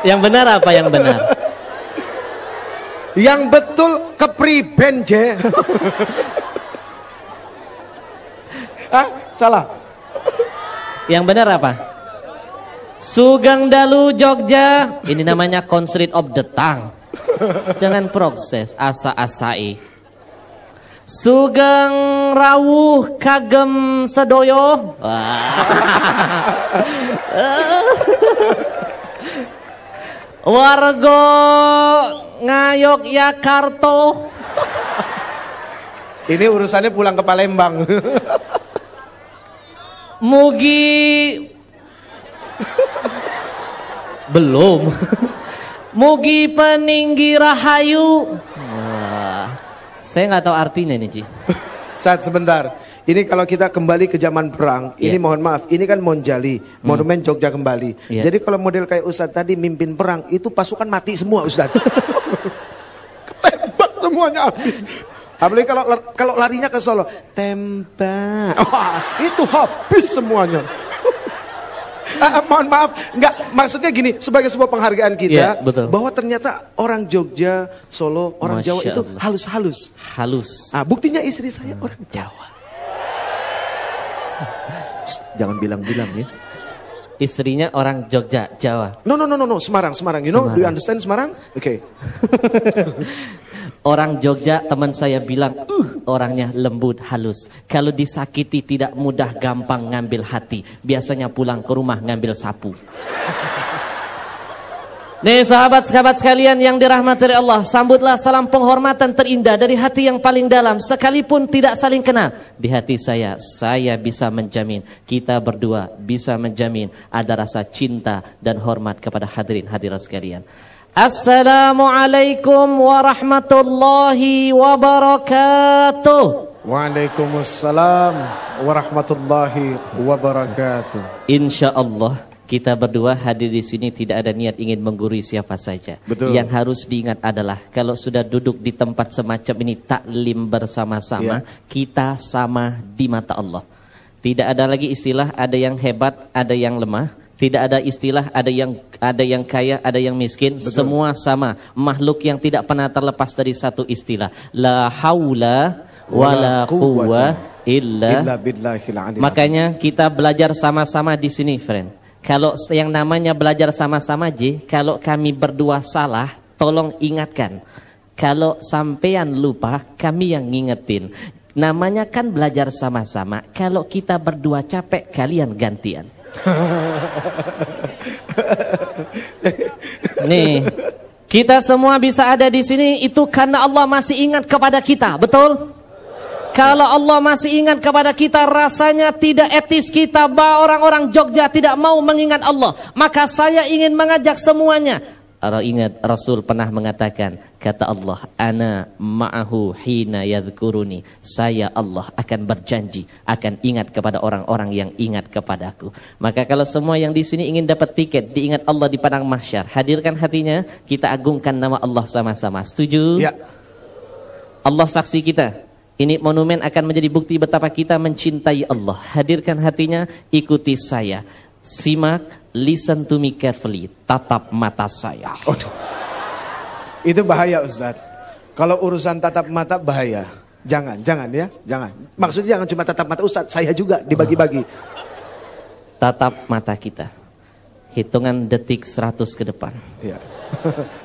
yang benar apa yang benar? Yang betul kepriben, Je. ah, salah. Yang benar apa? Sugeng Dalu Jogja. Ini namanya Constraight of the Tongue. Jangan proses asa-asai. Sugeng rawuh kagem sedoyo. Wargo ngayok Yakarto. Ini urusannya pulang ke Palembang. Mugi belum. Mugi peninggi rahayu. Wah, saya nggak tahu artinya nih, Ji. Saat sebentar. Ini kalau kita kembali ke zaman perang, ini Iya. mohon maaf, ini kan Monjali, monumen Jogja kembali. Iya. Jadi kalau model kayak Ustadz tadi mimpin perang, itu pasukan mati semua Ustadz. Ketembak semuanya habis. Apalagi kalau kalau larinya ke Solo, tembak. Wah, itu habis semuanya. Ah, mohon maaf, enggak maksudnya gini sebagai sebuah penghargaan kita Iya, betul. bahwa ternyata orang Jogja, Solo, orang Masya Jawa itu halus-halus. Halus. Ah, buktinya istri saya orang Jawa. Shh, jangan bilang-bilang ya. Istrinya orang Jogja, Jawa. No, no, no, no, no, Semarang, Semarang. You know, do you Semarang. understand Semarang? Oke. Orang Jogja teman saya bilang, uh, orangnya lembut, halus. Kalau disakiti tidak mudah gampang ngambil hati. Biasanya pulang ke rumah ngambil sapu. Nih sahabat-sahabat sekalian yang dirahmati oleh Allah Sambutlah salam penghormatan terindah dari hati yang paling dalam Sekalipun tidak saling kenal. Di hati saya, saya bisa menjamin Kita berdua bisa menjamin Ada rasa cinta dan hormat kepada hadirin hadirat sekalian. Assalamualaikum warahmatullahi wabarakatuh. Waalaikumsalam warahmatullahi wabarakatuh. Insya Allah kita berdua hadir di sini tidak ada niat ingin menggurui siapa saja. Betul. Yang harus diingat adalah kalau sudah duduk di tempat semacam ini taklim bersama-sama, kita sama di mata Allah. Tidak ada lagi istilah ada yang hebat, ada yang lemah. Tidak ada istilah ada yang ada yang kaya, ada yang miskin. Semua sama. Makhluk yang tidak pernah terlepas dari satu istilah. La haula wala quwwa illa Illa billahil Makanya kita belajar sama-sama di sini, friend. Kalau yang namanya belajar sama-sama, J, kalau kami berdua salah, tolong ingatkan. Kalau sampean lupa, kami yang ngingetin. Namanya kan belajar sama-sama. Kalau kita berdua capek, kalian gantian. Nih, kita semua bisa ada di sini itu karena Allah masih ingat kepada kita, betul? Kalau Allah masih ingat kepada kita rasanya tidak etis kita bahwa orang-orang Jogja tidak mau mengingat Allah. Maka saya ingin mengajak semuanya. Ingat Rasul pernah mengatakan kata Allah ana ma'ahu hina yadhkuruni saya Allah akan berjanji akan ingat kepada orang-orang yang ingat kepadaku maka kalau semua yang di sini ingin dapat tiket diingat Allah di padang mahsyar hadirkan hatinya kita agungkan nama Allah sama-sama setuju Ya. Allah saksi kita. Ini monumen akan menjadi bukti betapa kita mencintai Allah. Hadirkan hatinya, ikuti saya. Simak, listen to me carefully. Tatap mata saya. Aduh. Itu bahaya Ustaz. Kalau urusan tatap mata bahaya. Jangan, jangan ya, jangan. Maksudnya jangan cuma tatap mata Ustaz, saya juga dibagi-bagi. Tatap mata kita. Hitungan detik 100 ke depan. Ya.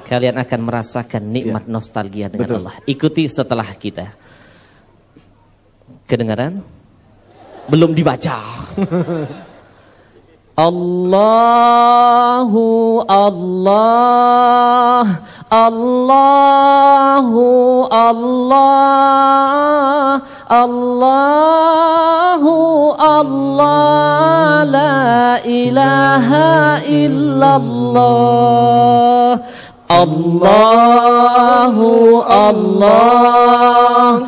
Kalian akan merasakan nikmat nostalgia dengan Betul. Allah. Ikuti setelah kita. Kedengaran? Belum dibaca. Allahu Allah Allahu Allah Allahu Allah La ilaha illallah Allahu Allah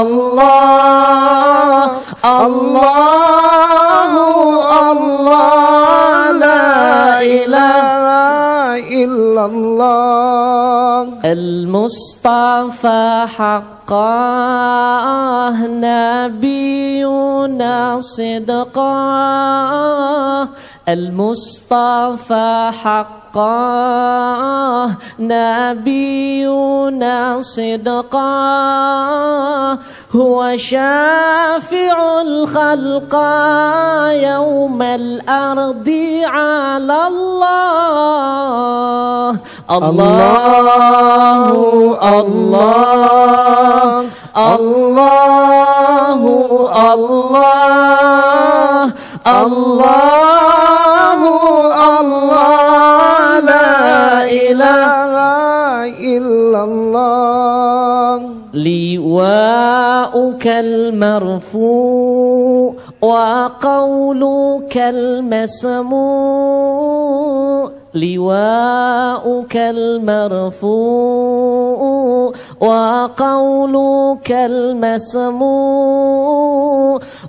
الله الله الله لا إله إلا الله. المصطفى حقاه نبينا صدقاه. المصطفى حقاه نبينا صدقاه. هو شافع الخلق يوم الأرض على الله. الله الله الله الله. الله الله الله لا إله إلا الله لواؤك المرفوع وقولك المسموع لواؤك المرفوع وقولك المسموع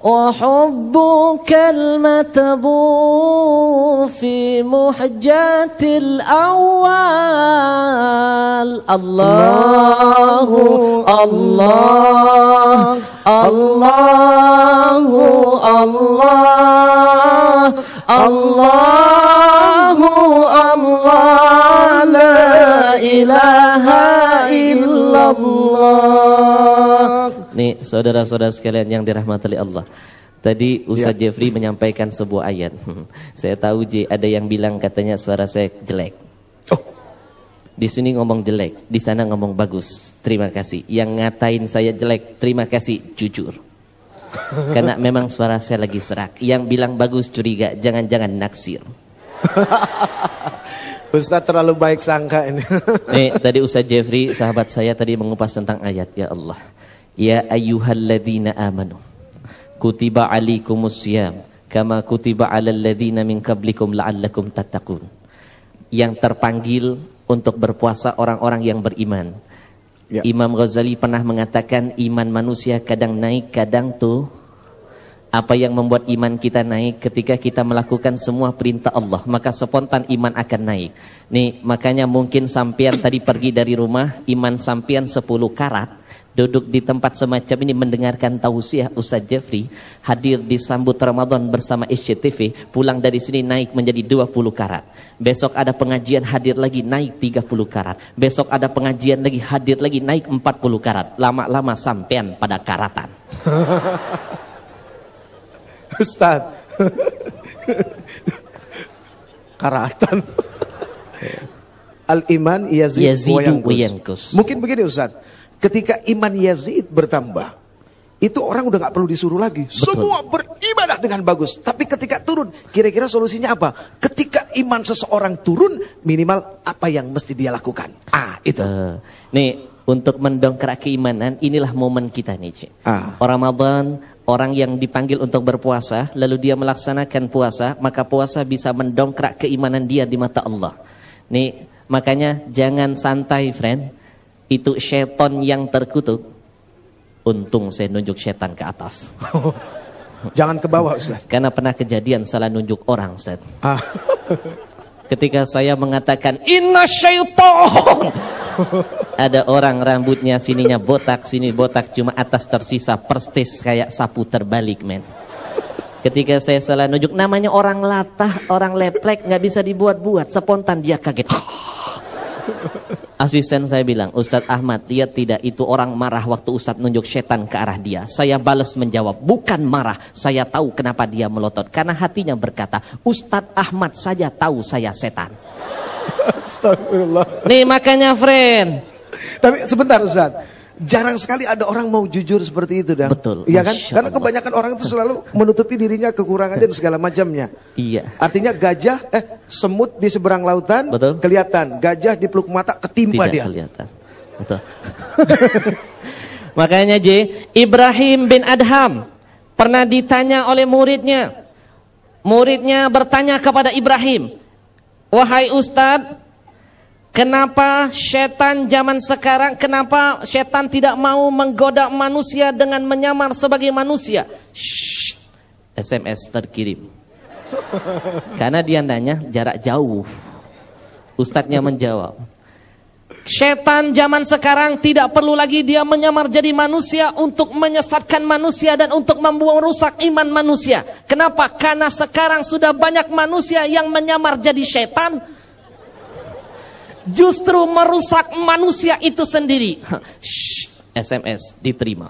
وحبك المتبوع في محجة الأول. الله الله الله الله الله الله لا إله إلا الله Nih saudara-saudara sekalian yang dirahmati oleh Allah Tadi Ustaz ya. Jeffrey menyampaikan sebuah ayat Saya tahu J ada yang bilang katanya suara saya jelek Oh di sini ngomong jelek, di sana ngomong bagus. Terima kasih. Yang ngatain saya jelek, terima kasih. Jujur. Karena memang suara saya lagi serak. Yang bilang bagus curiga, jangan-jangan naksir. Ustaz terlalu baik sangka ini. Nih, tadi Ustaz Jeffrey, sahabat saya tadi mengupas tentang ayat ya Allah. Ya ayyuhalladzina amanu. Kutiba alaikumus siyam kama kutiba alal ladzina min qablikum la'allakum tattaqun. Yang terpanggil untuk berpuasa orang-orang yang beriman. Ya. Imam Ghazali pernah mengatakan iman manusia kadang naik, kadang tuh apa yang membuat iman kita naik ketika kita melakukan semua perintah Allah, maka spontan iman akan naik. Nih, makanya mungkin sampean tadi pergi dari rumah, iman sampean 10 karat, duduk di tempat semacam ini mendengarkan tausiah Ustaz Jeffrey, hadir di sambut Ramadan bersama SCTV, pulang dari sini naik menjadi 20 karat. Besok ada pengajian hadir lagi naik 30 karat. Besok ada pengajian lagi hadir lagi naik 40 karat. Lama-lama sampean pada karatan. Ustaz. Karatan. Al-iman yazid Yazidu Mungkin begini Ustaz. Ketika iman Yazid bertambah, itu orang udah nggak perlu disuruh lagi. Betul. Semua beribadah dengan bagus. Tapi ketika turun, kira-kira solusinya apa? Ketika iman seseorang turun, minimal apa yang mesti dia lakukan? Ah, itu. Uh, nih, untuk mendongkrak keimanan, inilah momen kita nih, Cik. Ah. Ramadan, orang yang dipanggil untuk berpuasa, lalu dia melaksanakan puasa, maka puasa bisa mendongkrak keimanan dia di mata Allah. Nih, makanya jangan santai, friend. Itu setan yang terkutuk. Untung saya nunjuk setan ke atas. jangan ke bawah, Ustaz. Karena pernah kejadian salah nunjuk orang, Ustaz. Ketika saya mengatakan, Inna syaitan! Ada orang rambutnya sininya botak, sini botak, cuma atas tersisa persis kayak sapu terbalik, men. Ketika saya salah nunjuk, namanya orang latah, orang leplek, nggak bisa dibuat-buat. Spontan dia kaget. Asisten saya bilang, Ustadz Ahmad, lihat tidak itu orang marah waktu Ustadz nunjuk setan ke arah dia. Saya balas menjawab, bukan marah, saya tahu kenapa dia melotot. Karena hatinya berkata, Ustadz Ahmad saja tahu saya setan. Astagfirullah. Nih makanya friend. Tapi sebentar Ustaz. Jarang sekali ada orang mau jujur seperti itu dah. Betul. Iya kan? Karena kebanyakan orang itu selalu menutupi dirinya kekurangan dan segala macamnya. Iya. Artinya gajah eh semut di seberang lautan Betul. kelihatan, gajah di peluk mata ketimpa Tidak dia. kelihatan. Betul. Makanya J, Ibrahim bin Adham pernah ditanya oleh muridnya. Muridnya bertanya kepada Ibrahim, Wahai Ustadz, kenapa setan zaman sekarang, kenapa setan tidak mau menggoda manusia dengan menyamar sebagai manusia? Shh, SMS terkirim. Karena dia nanya jarak jauh. Ustadznya menjawab. Setan zaman sekarang tidak perlu lagi dia menyamar jadi manusia untuk menyesatkan manusia dan untuk membuang rusak iman manusia. Kenapa? Karena sekarang sudah banyak manusia yang menyamar jadi setan. Justru merusak manusia itu sendiri. Shh, SMS diterima.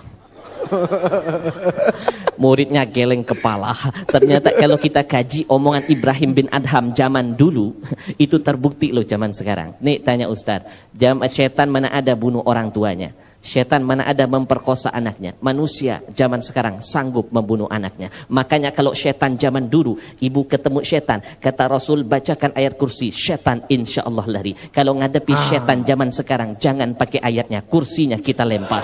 Muridnya geleng kepala. Ternyata kalau kita kaji omongan Ibrahim bin Adham zaman dulu, itu terbukti loh zaman sekarang. Nih tanya Ustaz, jam setan mana ada bunuh orang tuanya? Setan mana ada memperkosa anaknya. Manusia zaman sekarang sanggup membunuh anaknya. Makanya kalau setan zaman dulu, ibu ketemu setan, kata Rasul bacakan ayat kursi, setan insya Allah lari. Kalau ngadepi ah. setan zaman sekarang, jangan pakai ayatnya, kursinya kita lempar.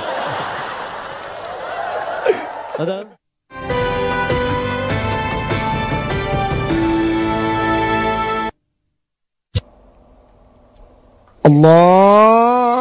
Allah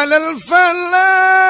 على الفلاح.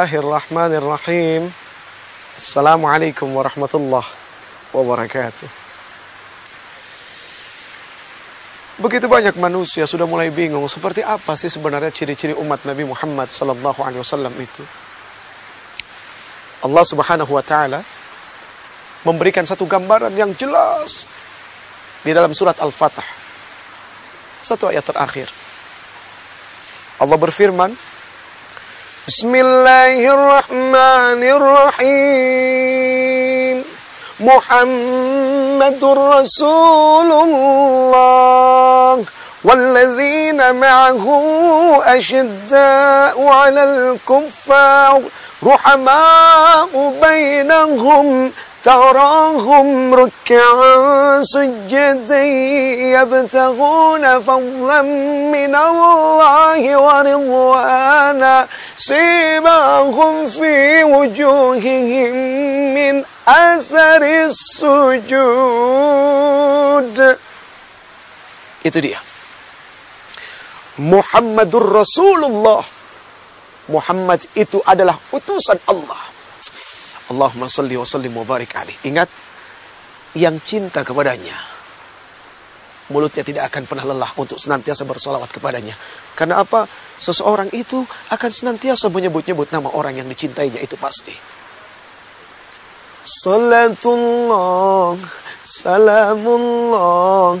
Bismillahirrahmanirrahim Assalamualaikum warahmatullahi wabarakatuh Begitu banyak manusia sudah mulai bingung seperti apa sih sebenarnya ciri-ciri umat Nabi Muhammad sallallahu alaihi wasallam itu. Allah Subhanahu wa taala memberikan satu gambaran yang jelas di dalam surat Al-Fatah. Satu ayat terakhir. Allah berfirman, بسم الله الرحمن الرحيم. محمد رسول الله. والذين معه أشداء على الكفار. رحماء بينهم تراهم ركعا سجدا يبتغون فضلا من الله ورضوانا. سيماهم في وجوههم من أثر السجود. Itu dia. Muhammadur Rasulullah. Muhammad itu adalah utusan Allah. Allahumma salli wa sallim wa alaih. Ingat, yang cinta kepadanya, mulutnya tidak akan pernah lelah untuk senantiasa bersolawat kepadanya. Karena apa? Seseorang itu akan senantiasa menyebut-nyebut nama orang yang dicintainya itu pasti. Salatullah, salamullah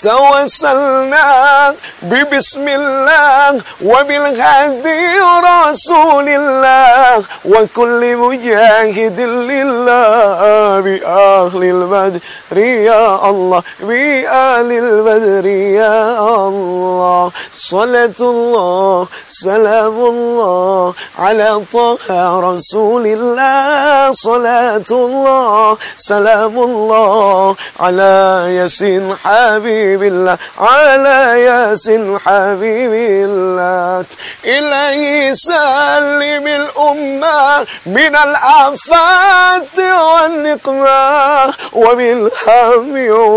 توسلنا ببسم الله وبالهدي رسول الله وكل مجاهد لله بأهل البدر يا الله بأهل البدر يا الله صلاة الله سلام الله على طه رسول الله صلاة الله سلام الله على ياسين حبيب الله على ياسين حبيب الله إليه سلم الأمة من الآفات والنقمة وبالهم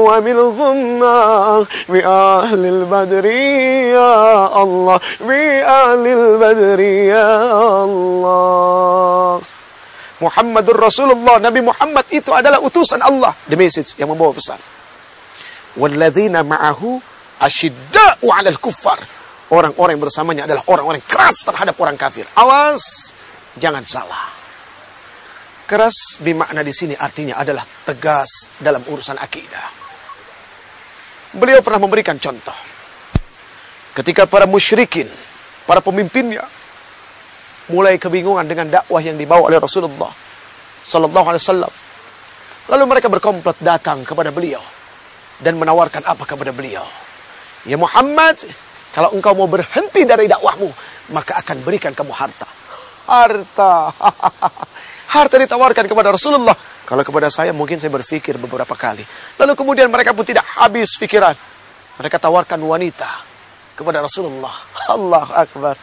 وبالغمة. بأهل البدر يا الله بأهل البدر يا الله. Muhammadur Rasulullah Nabi Muhammad itu adalah utusan Allah. The message yang membawa pesan. Walladzina ma'ahu asyidda'u 'alal kuffar. Orang-orang yang bersamanya adalah orang-orang keras terhadap orang kafir. Awas jangan salah. Keras bermakna di sini artinya adalah tegas dalam urusan akidah. Beliau pernah memberikan contoh. Ketika para musyrikin para pemimpinnya mulai kebingungan dengan dakwah yang dibawa oleh Rasulullah sallallahu alaihi wasallam. Lalu mereka berkomplot datang kepada beliau dan menawarkan apa kepada beliau? Ya Muhammad, kalau engkau mau berhenti dari dakwahmu, maka akan berikan kamu harta. Harta. harta ditawarkan kepada Rasulullah. Kalau kepada saya mungkin saya berpikir beberapa kali. Lalu kemudian mereka pun tidak habis pikiran. Mereka tawarkan wanita kepada Rasulullah. Allah Akbar.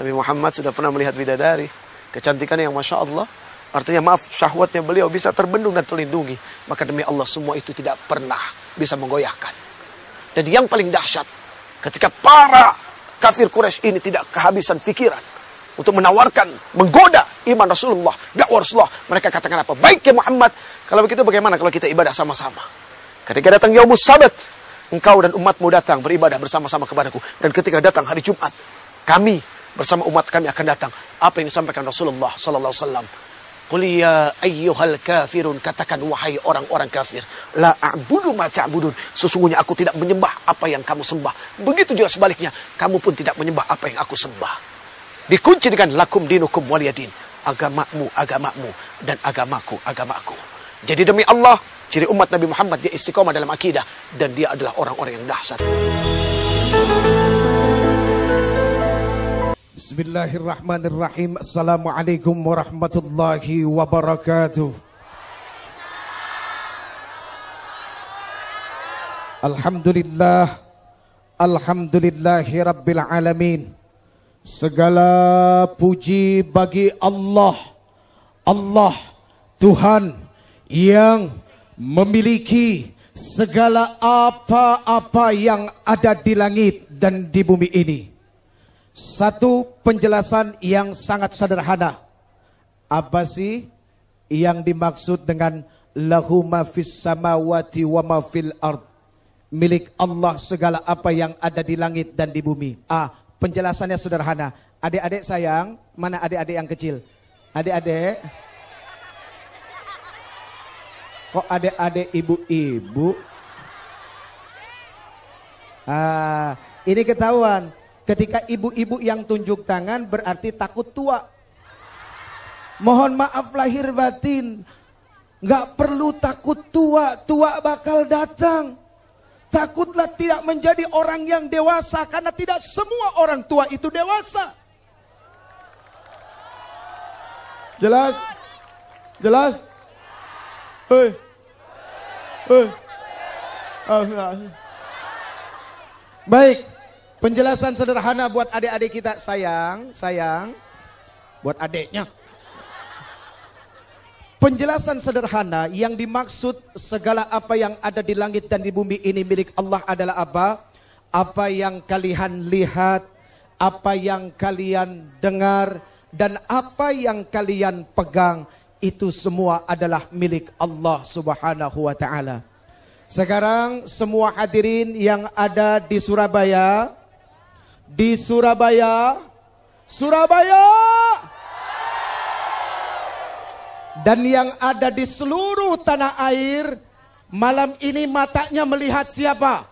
Nabi Muhammad sudah pernah melihat bidadari. Kecantikan yang Masya Allah. Artinya maaf syahwatnya beliau bisa terbendung dan terlindungi. Maka demi Allah semua itu tidak pernah bisa menggoyahkan. Dan yang paling dahsyat. Ketika para kafir Quraisy ini tidak kehabisan pikiran. Untuk menawarkan, menggoda iman Rasulullah, dakwah Rasulullah. Mereka katakan apa? Baik ya Muhammad. Kalau begitu bagaimana kalau kita ibadah sama-sama? Ketika datang Yaumus Sabat, engkau dan umatmu datang beribadah bersama-sama kepadaku. Dan ketika datang hari Jumat, kami bersama umat kami akan datang. Apa yang disampaikan Rasulullah sallallahu alaihi wasallam? Qul ya ayyuhal kafirun katakan wahai orang-orang kafir la a'budu ma ta'budun. Sesungguhnya aku tidak menyembah apa yang kamu sembah. Begitu juga sebaliknya kamu pun tidak menyembah apa yang aku sembah. Dikunci dengan lakum dinukum waliyadin agamamu agamamu dan agamaku agamaku. Jadi demi Allah ciri umat Nabi Muhammad dia istiqomah dalam akidah dan dia adalah orang-orang yang dahsyat Bismillahirrahmanirrahim. Assalamualaikum warahmatullahi wabarakatuh. Alhamdulillah. Alhamdulillahi rabbil alamin. Segala puji bagi Allah. Allah Tuhan yang memiliki segala apa-apa yang ada di langit dan di bumi ini. Satu penjelasan yang sangat sederhana. Apa sih yang dimaksud dengan lahu ma fis samawati wa ma fil ard? Milik Allah segala apa yang ada di langit dan di bumi. Ah, penjelasannya sederhana. Adik-adik sayang, mana adik-adik yang kecil? Adik-adik? Kok adik-adik ibu-ibu? Ah, ini ketahuan. Ketika ibu-ibu yang tunjuk tangan berarti takut tua. Mohon maaf lahir batin. Nggak perlu takut tua, tua bakal datang. Takutlah tidak menjadi orang yang dewasa karena tidak semua orang tua itu dewasa. Jelas? Jelas? Hei. Hei. Baik. Penjelasan sederhana buat adik-adik kita. Sayang, sayang. Buat adiknya. Penjelasan sederhana yang dimaksud segala apa yang ada di langit dan di bumi ini milik Allah adalah apa? Apa yang kalian lihat, apa yang kalian dengar, dan apa yang kalian pegang itu semua adalah milik Allah Subhanahu wa taala. Sekarang semua hadirin yang ada di Surabaya, di Surabaya, Surabaya, dan yang ada di seluruh tanah air, malam ini matanya melihat siapa?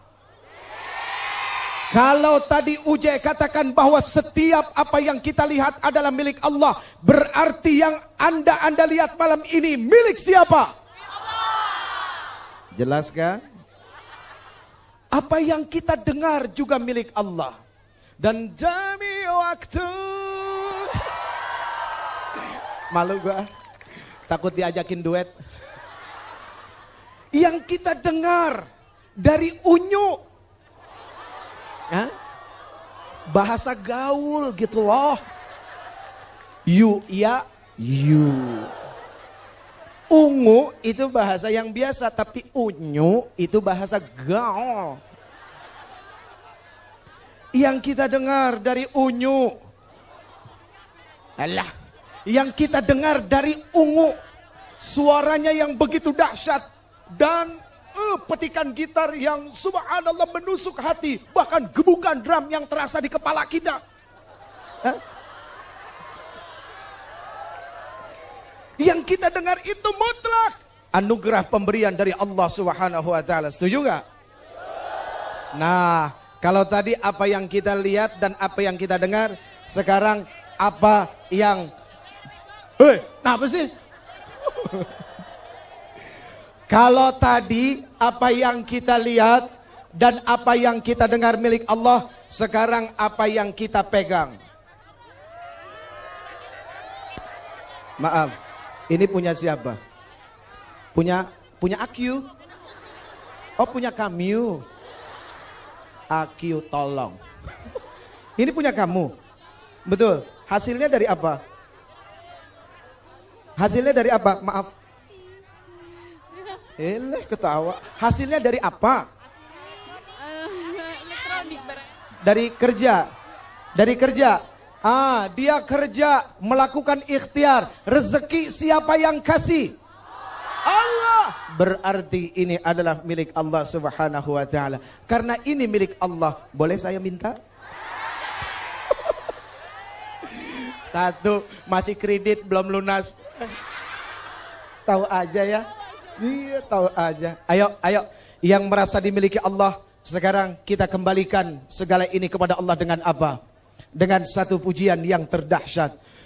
Kalau tadi Uje katakan bahwa setiap apa yang kita lihat adalah milik Allah, berarti yang Anda Anda lihat malam ini milik siapa? Jelas kan? Apa yang kita dengar juga milik Allah. Dan demi waktu. Malu gua. Takut diajakin duet. Yang kita dengar Dari unyu. Hah? Bahasa gaul gitu loh. You ya you Ungu itu bahasa yang biasa, tapi unyu itu bahasa gaul. Yang kita dengar dari unyu. Alah, yang kita dengar dari ungu. Suaranya yang begitu dahsyat dan uh, petikan gitar yang subhanallah menusuk hati, bahkan gebukan drum yang terasa di kepala kita. Hah? Yang kita dengar itu mutlak anugerah pemberian dari Allah Subhanahu wa taala. Setuju nggak? Nah, kalau tadi apa yang kita lihat dan apa yang kita dengar, sekarang apa yang Hei, apa sih? kalau tadi apa yang kita lihat dan apa yang kita dengar milik Allah, sekarang apa yang kita pegang? Maaf, ini punya siapa? Punya punya Akyu? Oh punya kamu? Akyu tolong. Ini punya kamu? Betul. Hasilnya dari apa? Hasilnya dari apa? Maaf. Eleh ketawa. Hasilnya dari apa? Dari kerja. Dari kerja. Ah, dia kerja melakukan ikhtiar. Rezeki siapa yang kasih? Allah. Berarti ini adalah milik Allah Subhanahu wa taala. Karena ini milik Allah, boleh saya minta? Satu, masih kredit belum lunas. Tahu aja ya. Iya, tahu aja. Ayo, ayo yang merasa dimiliki Allah, sekarang kita kembalikan segala ini kepada Allah dengan apa? dengan satu pujian yang terdahsyat.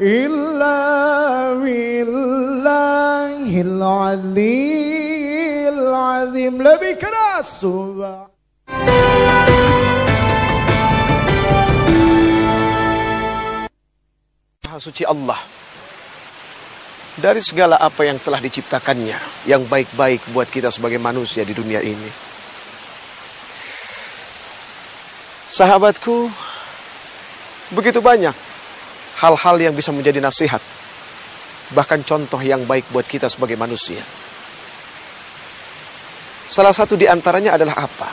إلا بالله العلي العظيم lebih keras Maha suci Allah dari segala apa yang telah diciptakannya yang baik-baik buat kita sebagai manusia di dunia ini Sahabatku, begitu banyak hal-hal yang bisa menjadi nasihat. Bahkan contoh yang baik buat kita sebagai manusia. Salah satu di antaranya adalah apa?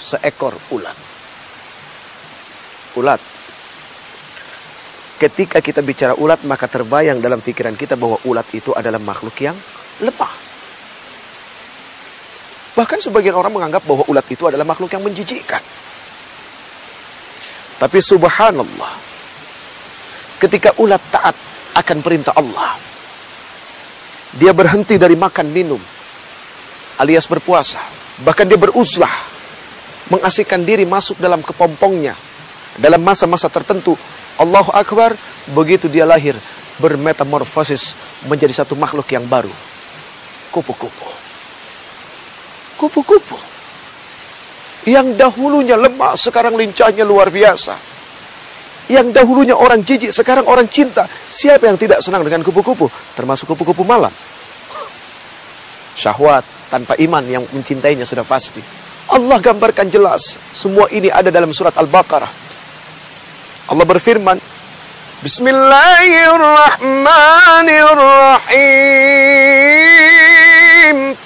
Seekor ulat. Ulat. Ketika kita bicara ulat, maka terbayang dalam pikiran kita bahwa ulat itu adalah makhluk yang lemah. Bahkan sebagian orang menganggap bahwa ulat itu adalah makhluk yang menjijikkan. Tapi subhanallah, ketika ulat taat akan perintah Allah, dia berhenti dari makan minum alias berpuasa. Bahkan dia beruzlah mengasihkan diri masuk dalam kepompongnya dalam masa-masa tertentu. Allahu Akbar, begitu dia lahir bermetamorfosis menjadi satu makhluk yang baru. Kupu-kupu. Kupu-kupu. Yang dahulunya lemah, sekarang lincahnya luar biasa. Yang dahulunya orang jijik, sekarang orang cinta. Siapa yang tidak senang dengan kupu-kupu? Termasuk kupu-kupu malam. Syahwat tanpa iman yang mencintainya sudah pasti. Allah gambarkan jelas. Semua ini ada dalam surat Al-Baqarah. Allah berfirman, Bismillahirrahmanirrahim.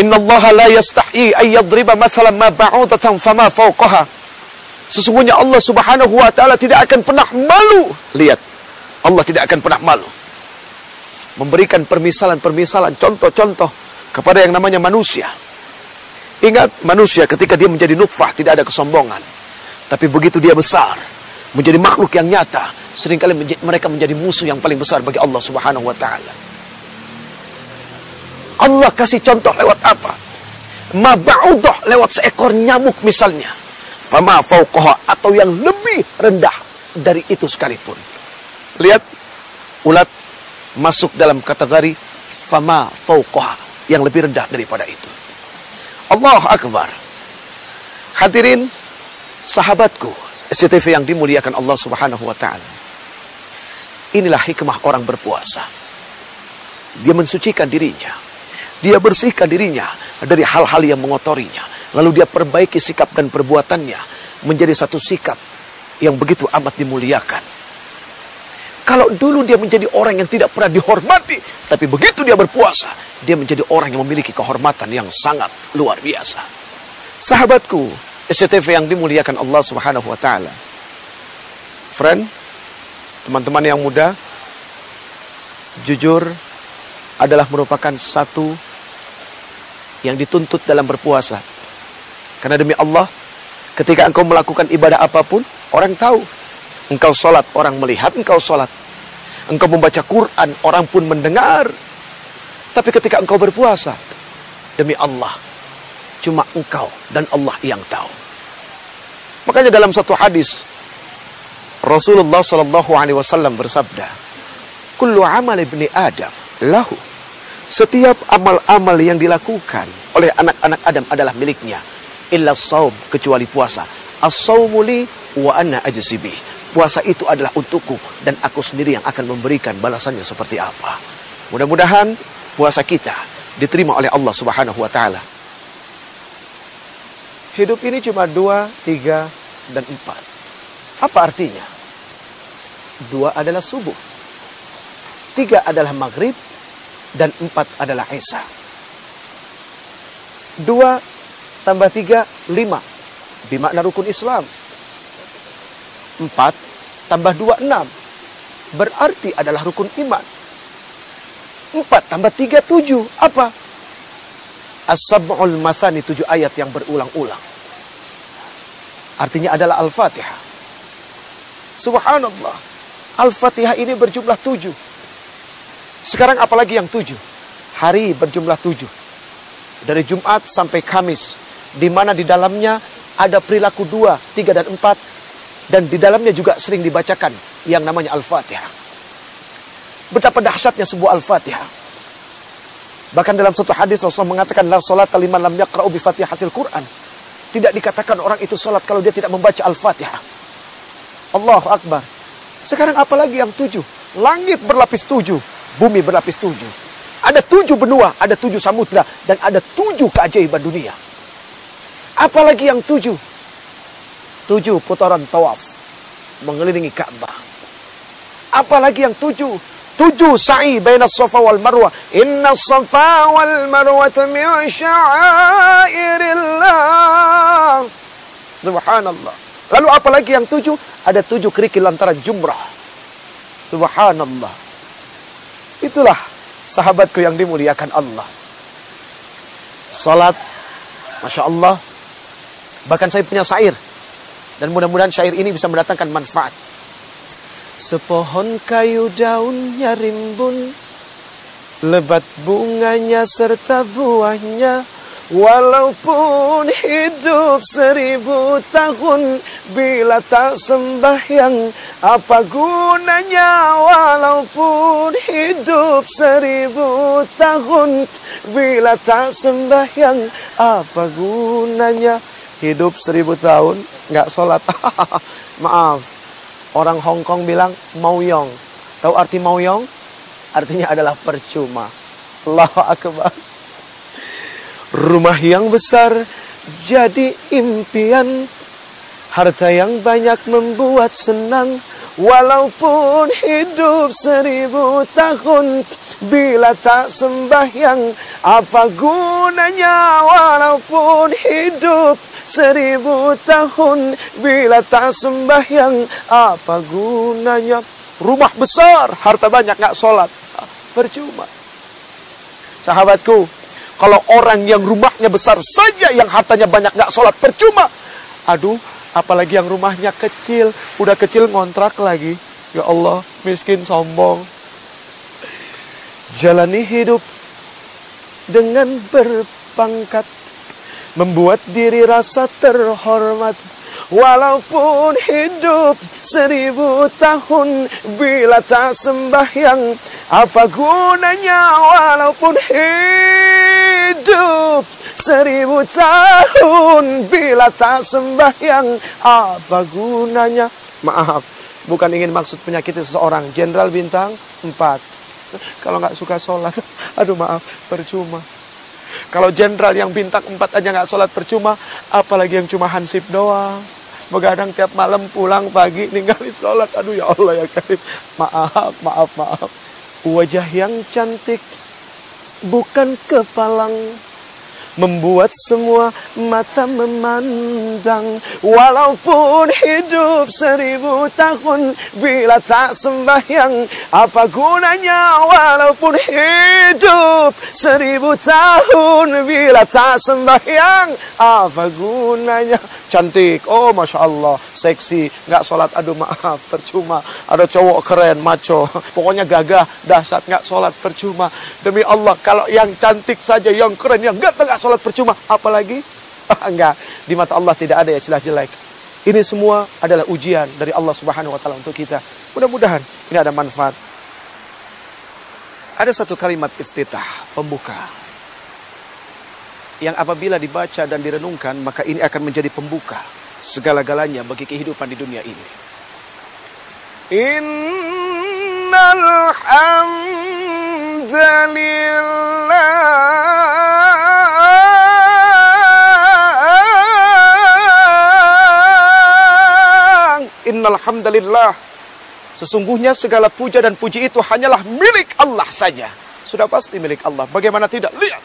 Innallaha la yastahi ayyadriba mathalan ma ba'udatan fama fawqaha. Sesungguhnya Allah Subhanahu wa taala tidak akan pernah malu. Lihat. Allah tidak akan pernah malu. Memberikan permisalan-permisalan, contoh-contoh kepada yang namanya manusia. Ingat, manusia ketika dia menjadi nutfah tidak ada kesombongan. Tapi begitu dia besar, menjadi makhluk yang nyata, sering kali menjadi, mereka menjadi musuh yang paling besar bagi Allah Subhanahu wa taala. Allah kasih contoh lewat apa? Maba'udah lewat seekor nyamuk misalnya. Fama fauqaha atau yang lebih rendah dari itu sekalipun. Lihat ulat masuk dalam kategori fama fauqaha yang lebih rendah daripada itu. Allah akbar. Hadirin sahabatku, SCTV yang dimuliakan Allah Subhanahu wa taala. Inilah hikmah orang berpuasa. Dia mensucikan dirinya. Dia bersihkan dirinya dari hal-hal yang mengotorinya. Lalu dia perbaiki sikap dan perbuatannya menjadi satu sikap yang begitu amat dimuliakan. Kalau dulu dia menjadi orang yang tidak pernah dihormati, tapi begitu dia berpuasa, dia menjadi orang yang memiliki kehormatan yang sangat luar biasa. Sahabatku, SCTV yang dimuliakan Allah Subhanahu wa taala. Friend, teman-teman yang muda, jujur adalah merupakan satu yang dituntut dalam berpuasa. Karena demi Allah, ketika engkau melakukan ibadah apa pun, orang tahu. Engkau sholat, orang melihat engkau sholat. Engkau membaca Quran, orang pun mendengar. Tapi ketika engkau berpuasa, demi Allah, Cuma engkau dan Allah yang tahu. Makanya dalam satu hadis Rasulullah Shallallahu Alaihi Wasallam bersabda, "Kullu amal ibni Adam lahu." Setiap amal-amal yang dilakukan oleh anak-anak Adam adalah miliknya. Illa saum kecuali puasa. As-saumu li wa anna ajzibi. Puasa itu adalah untukku dan aku sendiri yang akan memberikan balasannya seperti apa. Mudah-mudahan puasa kita diterima oleh Allah Subhanahu wa taala Hidup ini cuma dua, tiga, dan empat. Apa artinya? Dua adalah subuh. Tiga adalah maghrib. Dan empat adalah Isya. Dua tambah tiga, lima. Di makna rukun Islam. Empat tambah dua, enam. Berarti adalah rukun iman. Empat tambah tiga, tujuh. Apa? As-sab'ul mathani tujuh ayat yang berulang-ulang. Artinya adalah Al-Fatihah. Subhanallah. Al-Fatihah ini berjumlah tujuh. Sekarang apalagi yang tujuh? Hari berjumlah tujuh. Dari Jumat sampai Kamis. Di mana di dalamnya ada perilaku dua, tiga, dan empat. Dan di dalamnya juga sering dibacakan yang namanya Al-Fatihah. Betapa dahsyatnya sebuah Al-Fatihah. Bahkan dalam satu hadis Rasul mengatakan la salat liman lam yaqra'u bi Quran. Tidak dikatakan orang itu salat kalau dia tidak membaca Al-Fatihah. Allahu Akbar. Sekarang apalagi yang tujuh? Langit berlapis tujuh, bumi berlapis tujuh. Ada tujuh benua, ada tujuh samudra, dan ada tujuh keajaiban dunia. Apalagi yang tujuh? Tujuh putaran tawaf mengelilingi Ka'bah. Apalagi yang tujuh? Tujuh sa'i baina safa wal marwa. Inna safa wal marwa min sya'airillah. Subhanallah. Lalu apalagi yang tujuh? Ada tujuh kerikil antara jumrah Subhanallah. Itulah sahabatku yang dimuliakan Allah. Salat, Masya Allah. Bahkan saya punya syair. Dan mudah-mudahan syair ini bisa mendatangkan manfaat. Sepohon kayu daunnya rimbun. Lebat bunganya serta buahnya Walaupun hidup seribu tahun Bila tak sembahyang Apa gunanya Walaupun hidup seribu tahun? Bila tak sembahyang Apa gunanya Hidup seribu tahun? Nggak sholat. Maaf. Orang Hong Kong bilang mauyong Tahu arti mauyong? Artinya adalah percuma. Allahu Akbar. Rumah yang besar jadi impian. Harta yang banyak membuat senang. Walaupun hidup seribu tahun Bila tak sembahyang Apa gunanya Walaupun hidup seribu tahun Bila tak sembahyang Apa gunanya Rumah besar Harta banyak gak sholat Percuma Sahabatku kalau orang yang rumahnya besar saja, yang hartanya banyak gak sholat percuma. Aduh, apalagi yang rumahnya kecil, udah kecil ngontrak lagi. Ya Allah, miskin sombong. Jalani hidup dengan berpangkat, membuat diri rasa terhormat. Walaupun hidup seribu tahun Bila tak sembahyang Apa gunanya Walaupun hidup seribu tahun Bila tak sembahyang Apa gunanya? Maaf Bukan ingin maksud penyakit seseorang. Jenderal bintang 4 Kalau nggak suka sholat Aduh maaf Percuma. Kalau jenderal yang bintang 4 aja nggak sholat percuma. Apalagi yang cuma hansip doang begadang tiap malam pulang pagi ninggalin sholat. Aduh ya Allah ya Karim. Maaf maaf maaf. Wajah yang cantik bukan kepalang membuat semua mata memandang. Walaupun hidup seribu tahun bila tak sembahyang apa gunanya? Walaupun hidup seribu tahun bila tak sembahyang apa gunanya? Cantik, oh masya Allah, seksi, nggak sholat, aduh maaf, percuma. Ada cowok keren, maco, pokoknya gagah, dahsyat, nggak sholat, percuma. Demi Allah, kalau yang cantik saja, yang keren, yang nggak nggak sholat, percuma. Apalagi enggak, di mata Allah tidak ada istilah jelek. Ini semua adalah ujian dari Allah Subhanahu wa taala untuk kita. Mudah-mudahan ini ada manfaat. Ada satu kalimat iftitah, pembuka yang apabila dibaca dan direnungkan maka ini akan menjadi pembuka segala-galanya bagi kehidupan di dunia ini. Hamdalillah Sesungguhnya segala puja dan puji itu hanyalah milik Allah saja. Sudah pasti milik Allah. Bagaimana tidak? Lihat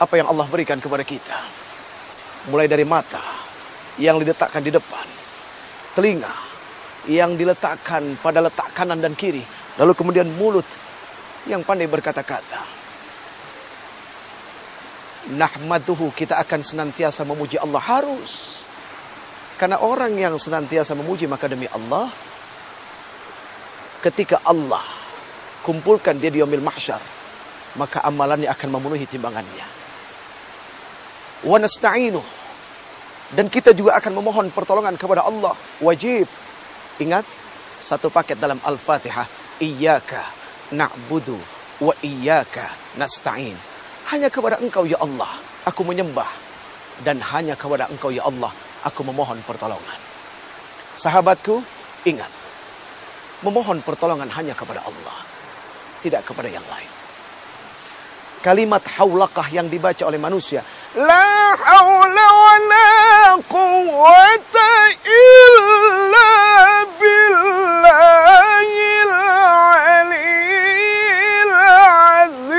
apa yang Allah berikan kepada kita. Mulai dari mata yang diletakkan di depan, telinga yang diletakkan pada letak kanan dan kiri, lalu kemudian mulut yang pandai berkata-kata. Nahmaduhu kita akan senantiasa memuji Allah harus. Karena orang yang senantiasa memuji maka demi Allah ketika Allah kumpulkan dia di yaumil mahsyar maka amalannya akan memenuhi timbangannya wa. Dan kita juga akan memohon pertolongan kepada Allah. Wajib. Ingat, satu paket dalam Al-Fatihah. Iyaka na'budu wa iyaka nasta'in. Hanya kepada engkau ya Allah, aku menyembah. Dan hanya kepada engkau ya Allah, aku memohon pertolongan. Sahabatku, ingat. memohon pertolongan hanya kepada Allah, tidak kepada yang lain. Kalimat haulakah yang dibaca oleh manusia, la haula wa la quwwata illa billahil aliyil azim.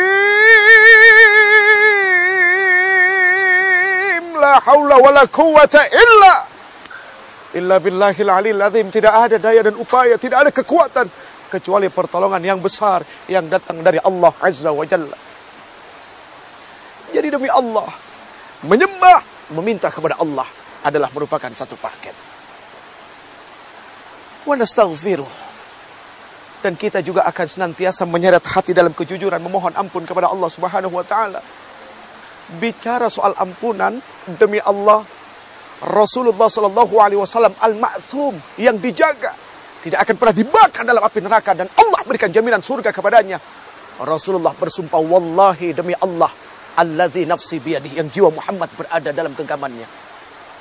La haula wa la quwwata illa illa billahil aliyil azim. Tidak ada daya dan upaya, tidak ada kekuatan kecuali pertolongan yang besar yang datang dari Allah Azza wa Jalla. Jadi demi Allah, menyembah, meminta kepada Allah adalah merupakan satu paket. Dan kita juga akan senantiasa menyeret hati dalam kejujuran memohon ampun kepada Allah Subhanahu wa taala. Bicara soal ampunan demi Allah Rasulullah Shallallahu alaihi wasallam al-ma'sum yang dijaga tidak akan pernah dibakar dalam api neraka dan Allah berikan jaminan surga kepadanya. Rasulullah bersumpah wallahi demi Allah alladzi nafsi biyadihi yang jiwa Muhammad berada dalam genggamannya.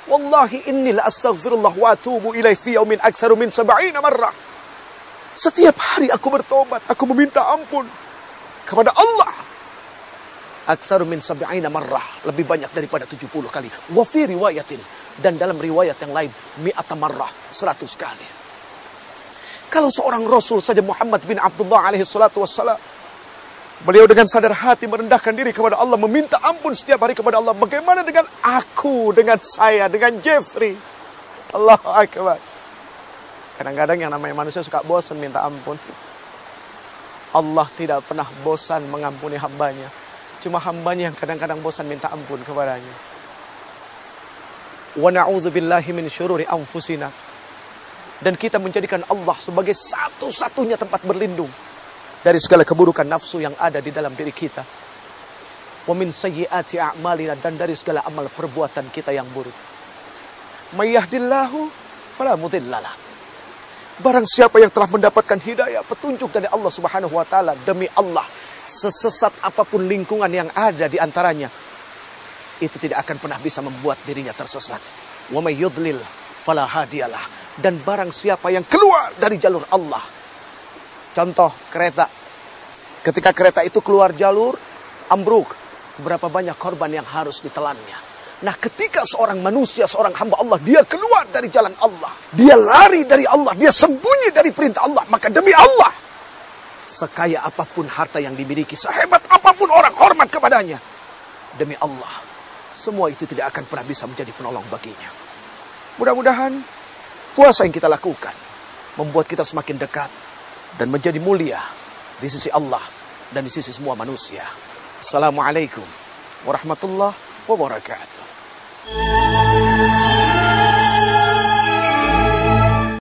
Wallahi inni la astaghfirullah wa atubu ilaih fi yaumin aktsaru min 70 marrah. Setiap hari aku bertobat, aku meminta ampun kepada Allah. Aktsaru min 70 marrah, lebih banyak daripada 70 kali. Wa fi riwayatin dan dalam riwayat yang lain mi'ata marrah, 100 kali. Kalau seorang Rasul saja Muhammad bin Abdullah alaihi salatu wassalam Beliau dengan sadar hati merendahkan diri kepada Allah, meminta ampun setiap hari kepada Allah. Bagaimana dengan aku, dengan saya, dengan Jeffrey? Allah Akbar. Kadang-kadang yang namanya manusia suka bosan minta ampun. Allah tidak pernah bosan mengampuni hambanya. Cuma hambanya yang kadang-kadang bosan minta ampun kepadanya. Wa na'udzu billahi min syururi anfusina. Dan kita menjadikan Allah sebagai satu-satunya tempat berlindung dari segala keburukan nafsu yang ada di dalam diri kita. Wa min sayyiati a'malina dan dari segala amal perbuatan kita yang buruk. May yahdillahu fala mudhillalah. Barang siapa yang telah mendapatkan hidayah, petunjuk dari Allah Subhanahu wa taala demi Allah, sesesat apa pun lingkungan yang ada di antaranya, itu tidak akan pernah bisa membuat dirinya tersesat. Wa may yudlil fala hadiyalah. Dan barang siapa yang keluar dari jalur Allah, Contoh kereta. Ketika kereta itu keluar jalur, ambruk. Berapa banyak korban yang harus ditelannya. Nah ketika seorang manusia, seorang hamba Allah, dia keluar dari jalan Allah. Dia lari dari Allah, dia sembunyi dari perintah Allah. Maka demi Allah, sekaya apa pun harta yang dimiliki, sehebat apa pun orang hormat kepadanya. Demi Allah, semua itu tidak akan pernah bisa menjadi penolong baginya. Mudah-mudahan puasa yang kita lakukan membuat kita semakin dekat dan menjadi mulia di sisi Allah dan di sisi semua manusia. Assalamualaikum warahmatullahi wabarakatuh.